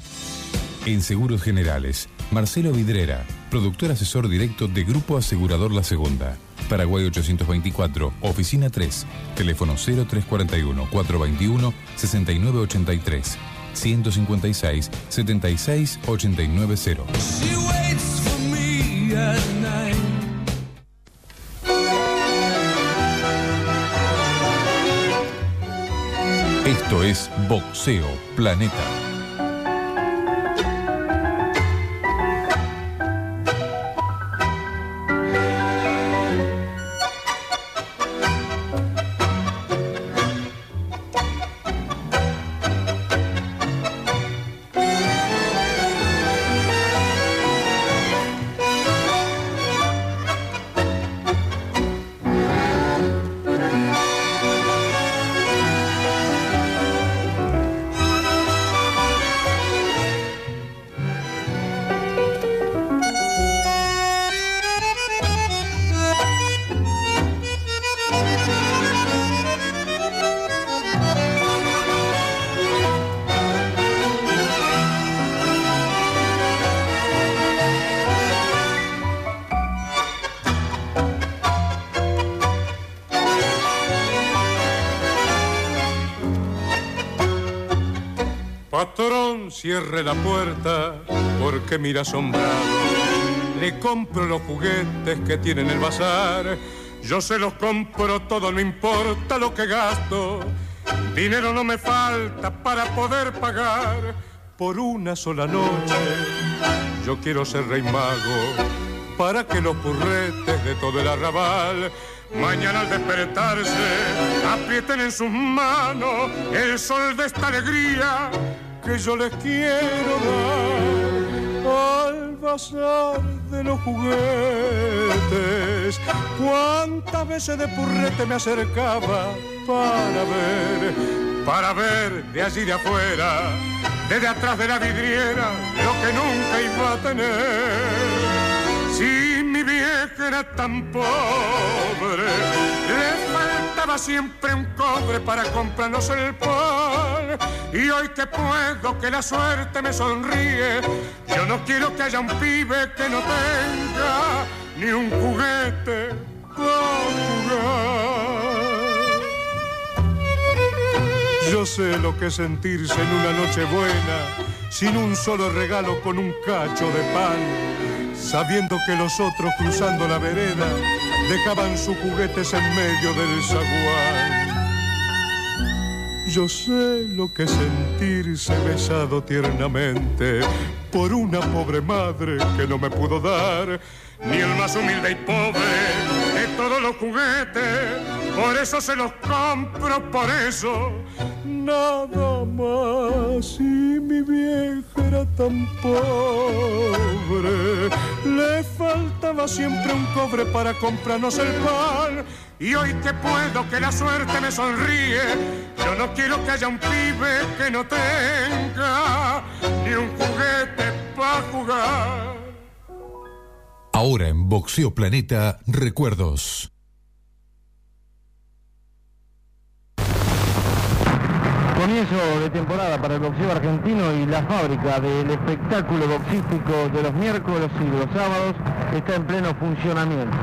En Seguros Generales, Marcelo Vidrera, productor asesor directo de Grupo Asegurador La Segunda. Paraguay 824, Oficina 3, teléfono 0341-421-6983, 156-76-890. She waits for me at night. Esto es Boxeo Planeta. Cierre la puerta porque mira asombrado. Le compro los juguetes que tiene en el bazar. Yo se los compro todo, no importa lo que gasto. Dinero no me falta para poder pagar por una sola noche. Yo quiero ser rey mago para que los purretes de todo el arrabal mañana al despertarse aprieten en sus manos el sol de esta alegría que yo les quiero dar al bazar de los juguetes. Cuántas veces de purrete me acercaba para ver, para ver de allí de afuera, desde atrás de la vidriera, lo que nunca iba a tener. Si mi vieja era tan pobre, le faltaba siempre un cobre para comprarnos el pan. Y hoy que puedo, que la suerte me sonríe, yo no quiero que haya un pibe que no tenga ni un juguete para jugar. Yo sé lo que es sentirse en una noche buena, sin un solo regalo con un cacho de pan, sabiendo que los otros cruzando la vereda dejaban sus juguetes en medio del zaguán. Yo sé lo que es sentirse besado tiernamente por una pobre madre que no me pudo dar ni el más humilde y pobre de todos los juguetes. Por eso se los compro, por eso nada más. Y mi vieja era tan pobre, le faltaba siempre un cobre para comprarnos el pan. Y hoy que puedo, que la suerte me sonríe, yo no quiero que haya un pibe que no tenga ni un juguete para jugar. Ahora en Boxeo Planeta, recuerdos. Comienzo de temporada para el boxeo argentino y la fábrica del espectáculo boxístico de los miércoles y los sábados está en pleno funcionamiento.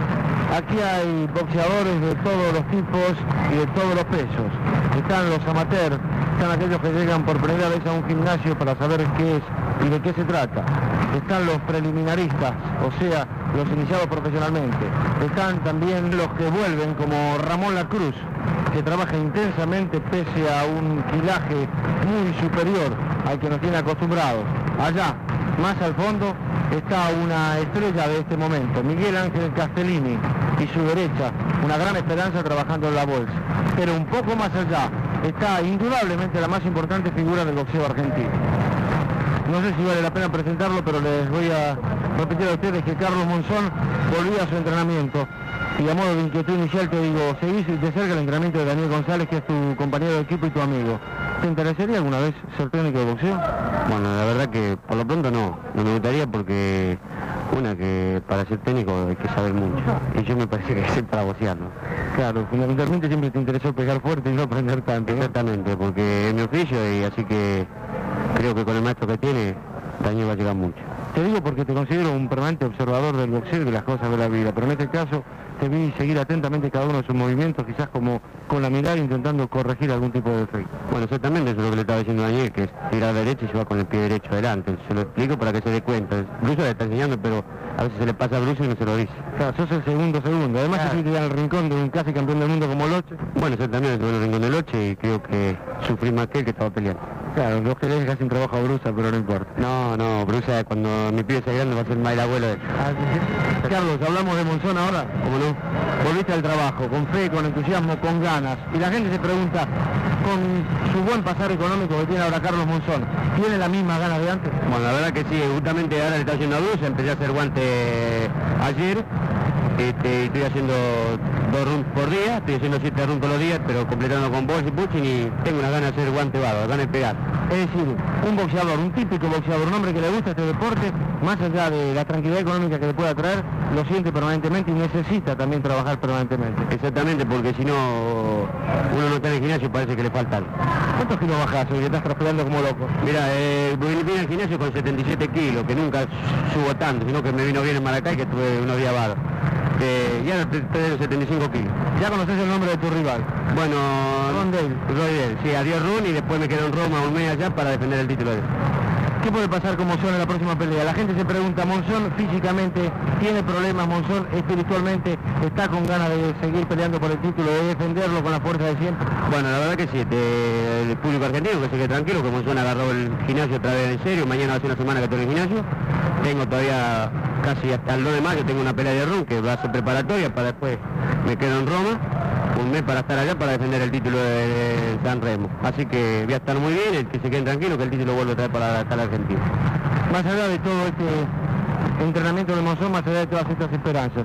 Aquí hay boxeadores de todos los tipos y de todos los pesos. Están los amateurs, están aquellos que llegan por primera vez a un gimnasio para saber qué es y de qué se trata. Están los preliminaristas, o sea, los iniciados profesionalmente. Están también los que vuelven como Ramón Lacruz, que trabaja intensamente pese a un kilaje muy superior al que nos tiene acostumbrados. Allá, más al fondo, está una estrella de este momento, Miguel Ángel Castellini, y su derecha, una gran esperanza trabajando en la bolsa. Pero un poco más allá, está indudablemente la más importante figura del boxeo argentino. No sé si vale la pena presentarlo, pero les voy a repetir a ustedes que Carlos Monzón volvía a su entrenamiento. Y a modo de inquietud inicial te digo, seguís de cerca el entrenamiento de Daniel González, que es tu compañero de equipo y tu amigo. ¿Te interesaría alguna vez ser técnico de boxeo? Bueno, la verdad que por lo pronto no, no me gustaría porque una que para ser técnico hay que saber mucho y yo me parece que ser para boxear, ¿no? Claro, fundamentalmente siempre te interesó pegar fuerte y no aprender tanto. ¿no? Exactamente, porque es mi oficio y así que creo que con el maestro que tiene, Daniel va a llegar mucho. Te digo porque te considero un permanente observador del boxeo y de las cosas de la vida, pero en este caso te vi seguir atentamente cada uno de sus movimientos, quizás como con la mirada intentando corregir algún tipo de defecto. Bueno, exactamente eso es lo que le estaba diciendo a Daniel, que es tirar derecho y se va con el pie derecho adelante. Se lo explico para que se dé cuenta. Bruce le está enseñando, pero a veces se le pasa a Bruce y no se lo dice. Claro, sos el segundo segundo. Además Claro. te en el rincón de un casi campeón del mundo como Loche. Bueno, exactamente, en el rincón del Loche y creo que sufrí más que el que estaba peleando. Claro, los que le dejan sin trabajo a Brusa, pero no importa. No, no, Bruce cuando mi pibe sea grande va a ser más el abuelo de él. Carlos, hablamos de Monzón ahora. Volviste al trabajo, con fe, con entusiasmo, con ganas. Y la gente se pregunta, con su buen pasar económico que tiene ahora Carlos Monzón, ¿tiene la misma ganas de antes? Bueno, la verdad que sí, justamente ahora le está haciendo a Bruce, empecé a hacer guante ayer, este, estoy haciendo dos runs por día, estoy haciendo siete runs todos los días, pero completando con Bosch y Puchin y tengo una gana de hacer guante vago, ganas de pegar. Es decir, un boxeador, un típico boxeador, un hombre que le gusta este deporte, más allá de la tranquilidad económica que le pueda traer, lo siente permanentemente y necesita también trabajar permanentemente. Exactamente, porque si no, uno no está en el gimnasio parece que le falta algo. ¿Cuántos kilos bajás hoy que estás transpirando como loco? Mira, eh, vine al gimnasio con 77 kilos, que nunca subo tanto, sino que me vino bien en Maracay, que tuve unos días varos. Eh, y ahora estoy estoy de los 75 kilos. Ya conoces el nombre de tu rival. Bueno, Ron Dale. Rodríguez, sí, adiós Run y después me quedo en Roma un mes allá para defender el título de ¿Qué puede pasar con Monzón en la próxima pelea? La gente se pregunta, ¿Monzón físicamente tiene problemas? ¿Monzón espiritualmente está con ganas de seguir peleando por el título, de defenderlo con la fuerza de siempre? Bueno, la verdad que sí, este, el público argentino que se quede tranquilo, que Monzón agarró el gimnasio otra vez en serio, mañana hace una semana que en el gimnasio, tengo todavía casi hasta el 2 de mayo, tengo una pelea de run que va a ser preparatoria para después me quedo en Roma, un mes para estar allá para defender el título de, de San Remo. Así que voy a estar muy bien, que se queden tranquilo que el título vuelve a traer para acá la Más allá de todo este entrenamiento de Monzón, más allá de todas estas esperanzas,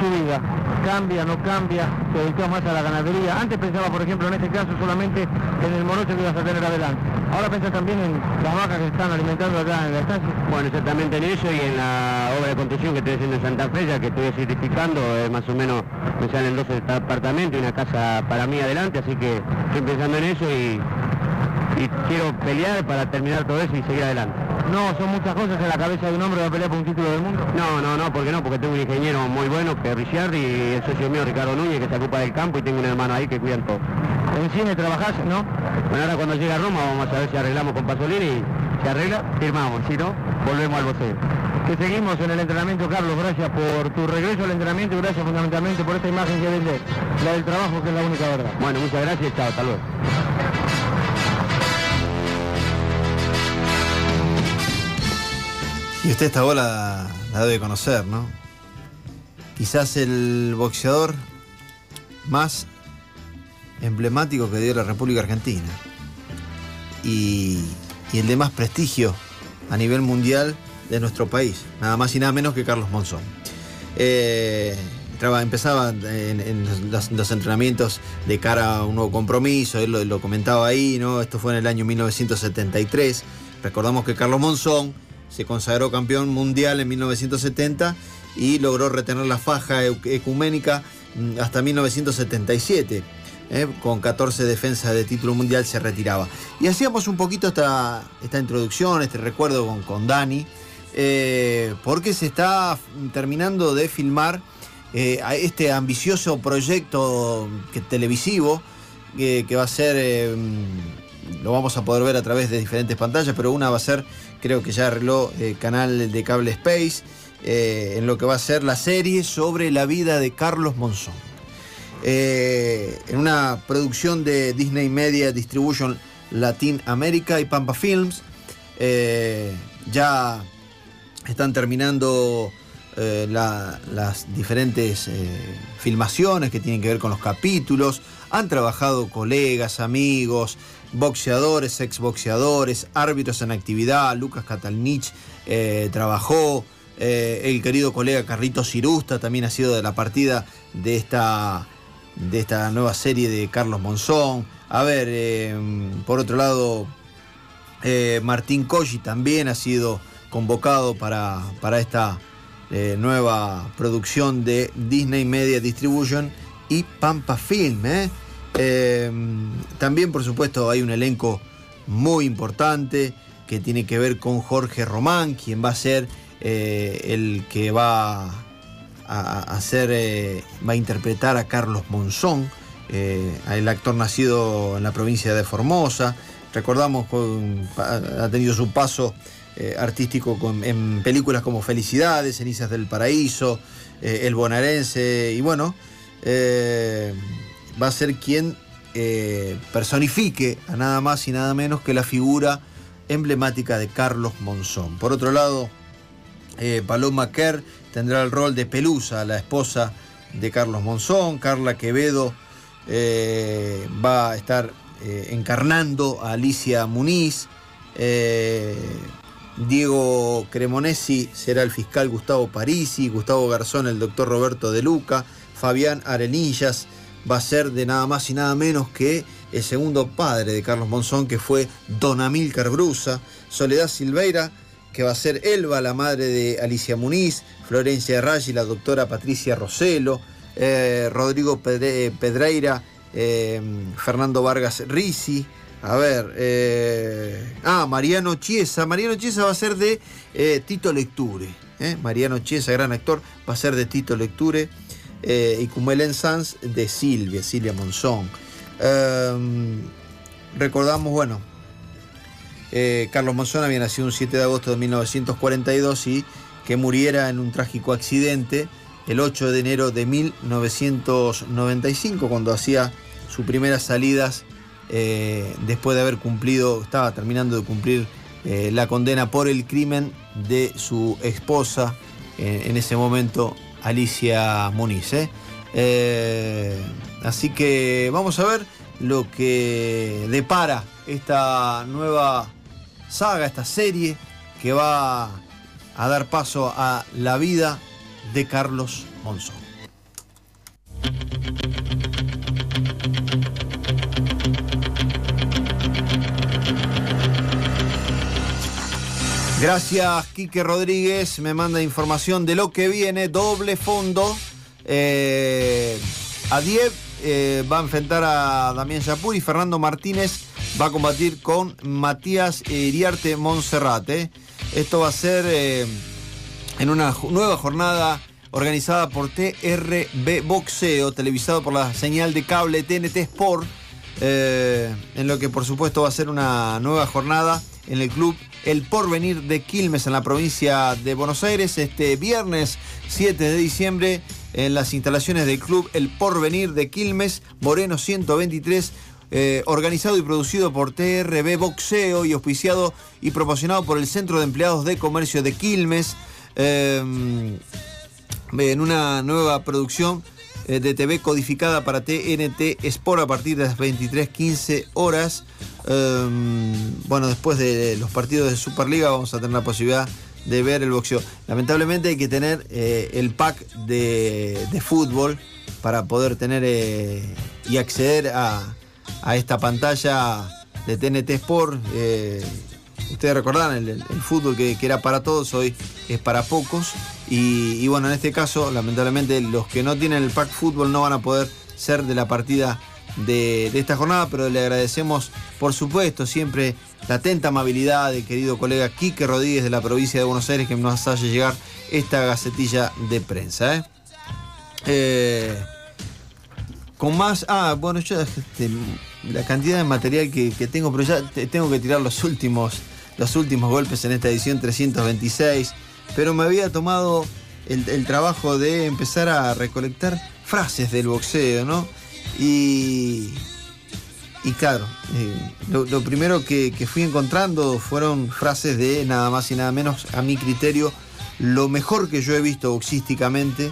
tu vida cambia, no cambia, te dedicas más a la ganadería. Antes pensaba, por ejemplo, en este caso solamente en el morocho que ibas a tener adelante. Ahora pensas también en las vacas que están alimentando acá en la estancia. Bueno, exactamente en eso y en la obra de construcción que estoy haciendo en Santa Fe, ya que estoy certificando, eh, más o menos me salen dos apartamentos y una casa para mí adelante, así que estoy pensando en eso y, y quiero pelear para terminar todo eso y seguir adelante. No, son muchas cosas en la cabeza de un hombre que va a pelear por un título del mundo. No, no, no, porque no, porque tengo un ingeniero muy bueno que es Richard y el socio mío Ricardo Núñez que se ocupa del campo y tengo un hermano ahí que cuidan todo. En cine trabajás, ¿no? Bueno, ahora cuando llegue a Roma vamos a ver si arreglamos con Pasolini y si arregla, firmamos, si no, volvemos al boxeo. Que seguimos en el entrenamiento, Carlos. Gracias por tu regreso al entrenamiento y gracias fundamentalmente por esta imagen que vendes, la del trabajo que es la única verdad. Bueno, muchas gracias chao, hasta luego. Y usted esta bola la debe conocer, ¿no? Quizás el boxeador más emblemático que dio la República Argentina. Y, el de más prestigio a nivel mundial de nuestro país. Nada más y nada menos que Carlos Monzón. Eh, empezaba en, los entrenamientos de cara a un nuevo compromiso, él lo, lo comentaba ahí, ¿no? Esto fue en el año 1973. Recordamos que Carlos Monzón se consagró campeón mundial en 1970 y logró retener la faja eu- ecuménica mm, hasta 1977. ¿eh? Con 14 defensas de título mundial se retiraba. Y hacíamos un poquito esta, esta introducción, este recuerdo con, con Dani, eh, porque se está terminando de filmar eh, a este ambicioso proyecto televisivo que, va a ser, mm, lo vamos a poder ver a través de diferentes pantallas, pero una va a ser, creo que ya arregló el canal de cable Space, eh, en lo que va a ser la serie sobre la vida de Carlos Monzón. Eh, en una producción de Disney Media Distribution Latin America y Pampa Films, eh, ya están terminando eh, la- las diferentes eh, filmaciones que tienen que ver con los capítulos. Han trabajado colegas, amigos, boxeadores, exboxeadores, árbitros en actividad. Lucas Catalnich eh, trabajó. eh, el querido colega Carlitos Cirusta también ha sido de la partida de esta, de esta nueva serie de Carlos Monzón. A ver, eh, por otro lado, Martín Colli también ha sido convocado para, para esta nueva producción de Disney Media Distribution y Pampa Film. Eh, también, por supuesto, hay un elenco muy importante que tiene que ver con Jorge Román, quien va a ser eh, el que va a, hacer, eh, va a interpretar a Carlos Monzón, eh, el actor nacido en la provincia de Formosa. Recordamos que ha tenido su paso artístico con- en películas como Felicidades, Cenizas del Paraíso, El Bonaerense, y bueno, va a ser quien eh, personifique a nada más y nada menos que la figura emblemática de Carlos Monzón. Por otro lado, eh, Paloma Kerr tendrá el rol de Pelusa, la esposa de Carlos Monzón. Carla Quevedo eh, va a estar encarnando a Alicia Muniz. Diego Cremonesi será el fiscal Gustavo Parisi. Gustavo Garzón, el doctor Roberto De Luca. Fabián Arenillas va a ser de nada más y nada menos que el segundo padre de Carlos Monzón, que fue Don Amílcar Brusa. Soledad Silveira, que va a ser Elba, la madre de Alicia Muniz, Florencia Raggi, la doctora Patricia Roselo, eh, Rodrigo Pedre- Pedreira, eh, Fernando Vargas Risi, A ver, eh, ah, Mariano Chiesa. Mariano Chiesa va a ser de eh, Tito Lecture. ¿eh? Mariano Chiesa, gran actor, va a ser de Tito Lecture. Eh, y Cumelen Sanz de Silvia, Silvia Monzón. Em, recordamos, bueno, eh, Carlos Monzón había nacido un 7 de agosto de 1942 y que muriera en un trágico accidente el 8 de enero de 1995, cuando hacía sus primeras salidas eh, después de haber cumplido, estaba terminando de cumplir eh, la condena por el crimen de su esposa, en ese momento Alicia Muniz. ¿eh? Eh, así que vamos a ver lo que depara esta nueva saga, esta serie que va a dar paso a la vida de Carlos Monzón. Gracias, Quique Rodríguez. Me manda información de lo que viene. Doble fondo. Eh, eh, va a enfrentar a Damián Yapur y Fernando Martínez va a combatir con Matías Iriarte Monserrate. Esto va a ser eh, en una nueva jornada organizada por TRB Boxeo, televisado por la señal de cable TNT Sport, eh, en lo que por supuesto va a ser una nueva jornada en el club El Porvenir de Quilmes en la provincia de Buenos Aires este viernes 7 de diciembre en las instalaciones del club El Porvenir de Quilmes, Moreno 123, eh, organizado y producido por TRB Boxeo y auspiciado y proporcionado por el Centro de Empleados de Comercio de Quilmes. eh, en una nueva producción de TV codificada para TNT Sport a partir de las 23.15 horas. Um, bueno, después de los partidos de Superliga vamos a tener la posibilidad de ver el boxeo. Lamentablemente hay que tener eh, el pack de, de fútbol para poder tener eh, y acceder a, a esta pantalla de TNT Sport. Eh, ustedes recordarán, el, el- el fútbol que, que era para todos, hoy es para pocos. Y, bueno, en este caso, lamentablemente, los que no tienen el pack fútbol no van a poder ser de la partida de, de esta jornada, pero le agradecemos, por supuesto, siempre la atenta amabilidad del querido colega Quique Rodríguez de la provincia de Buenos Aires que nos hace llegar esta gacetilla de prensa. ¿eh? Eh, con más. Ah, bueno, yo este, la cantidad de material que, que tengo, pero ya te- tengo que tirar los últimos, los últimos golpes en esta edición 326. Pero me había tomado el, trabajo de empezar a recolectar frases del boxeo, ¿no? Y. Y claro, eh, lo, primero que, que fui encontrando fueron frases de nada más y nada menos, a mi criterio, lo mejor que yo he visto boxísticamente,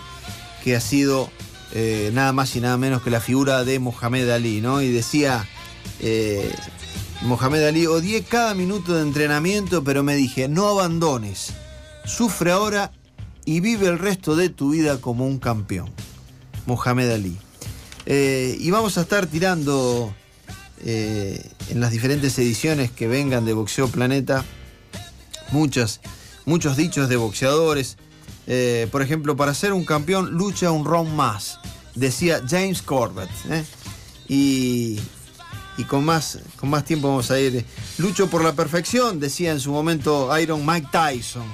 que ha sido eh, nada más y nada menos que la figura de Mohamed Ali, ¿no? Y decía, eh, Mohamed Ali, odié cada minuto de entrenamiento, pero me dije, no abandones, sufre ahora y vive el resto de tu vida como un campeón. Mohamed Ali. Eh, y vamos a estar tirando eh, en las diferentes ediciones que vengan de Boxeo Planeta muchas, muchos dichos de boxeadores. Eh, por ejemplo, para ser un campeón, lucha un round más, decía James Corbett. Y, y con, más, con más tiempo vamos a ir. Lucho por la perfección, decía en su momento Iron Mike Tyson,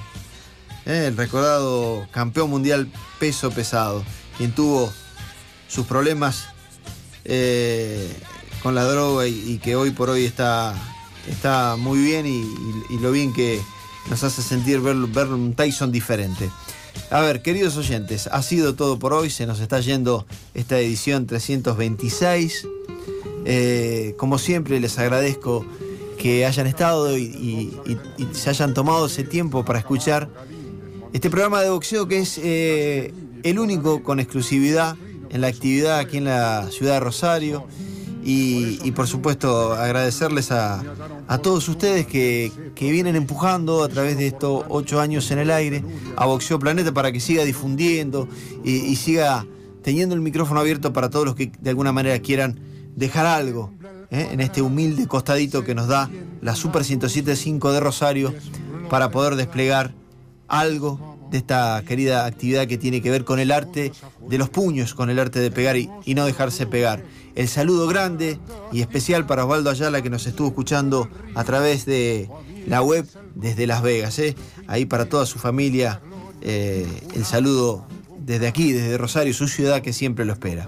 el recordado campeón mundial peso pesado, quien tuvo sus problemas eh, con la droga y, que hoy por hoy está, está muy bien y, lo bien que nos hace sentir ver, ver un Tyson diferente. A ver, queridos oyentes, ha sido todo por hoy, se nos está yendo esta edición 326. Eh, como siempre, les agradezco que hayan estado y se hayan tomado ese tiempo para escuchar este programa de boxeo que es eh, el único con exclusividad en la actividad aquí en la ciudad de Rosario. Y, por supuesto agradecerles a, todos ustedes que, vienen empujando a través de estos ocho años en el aire a Boxeo Planeta para que siga difundiendo y, y siga teniendo el micrófono abierto para todos los que de alguna manera quieran dejar algo ¿eh? en este humilde costadito que nos da la Super 107.5 de Rosario para poder desplegar algo de esta querida actividad que tiene que ver con el arte de los puños, con el arte de pegar y, no dejarse pegar. El saludo grande y especial para Osvaldo Ayala que nos estuvo escuchando a través de la web desde Las Vegas. ¿eh? Ahí para toda su familia eh, el saludo desde aquí, desde Rosario, su ciudad que siempre lo espera.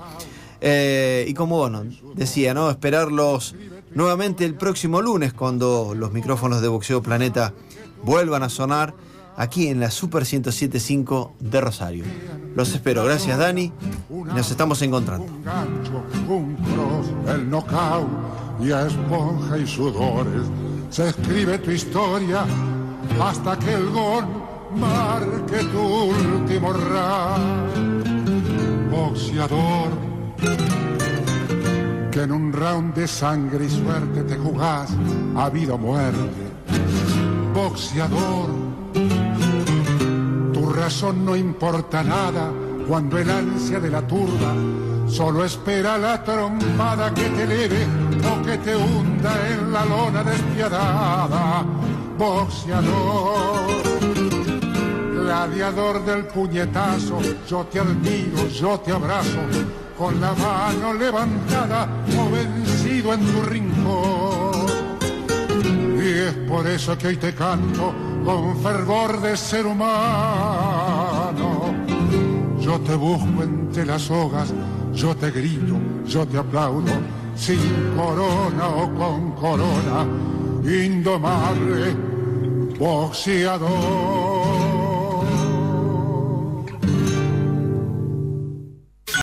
Eh, y como bueno, decía, ¿no? Esperarlos nuevamente el próximo lunes cuando los micrófonos de Boxeo Planeta vuelvan a sonar aquí en la Super 1075 de Rosario. Los espero, gracias Dani, y nos estamos encontrando. Un gancho, un cross, el knockout y a esponja y sudores se escribe tu historia hasta que el gol marque tu último round. Boxeador, que en un round de sangre y suerte te jugás a vida muerte. Boxeador, tu razón no importa nada cuando el ansia de la turba solo espera la trompada que te eleve o que te hunda en la lona despiadada. Boxeador, gladiador del puñetazo, yo te admiro, yo te abrazo, con la mano levantada o vencido en tu rincón. Y es por eso que hoy te canto con fervor de ser humano. Yo te busco entre las hogas, yo te grito, yo te aplaudo, sin corona o con corona, indomable boxeador.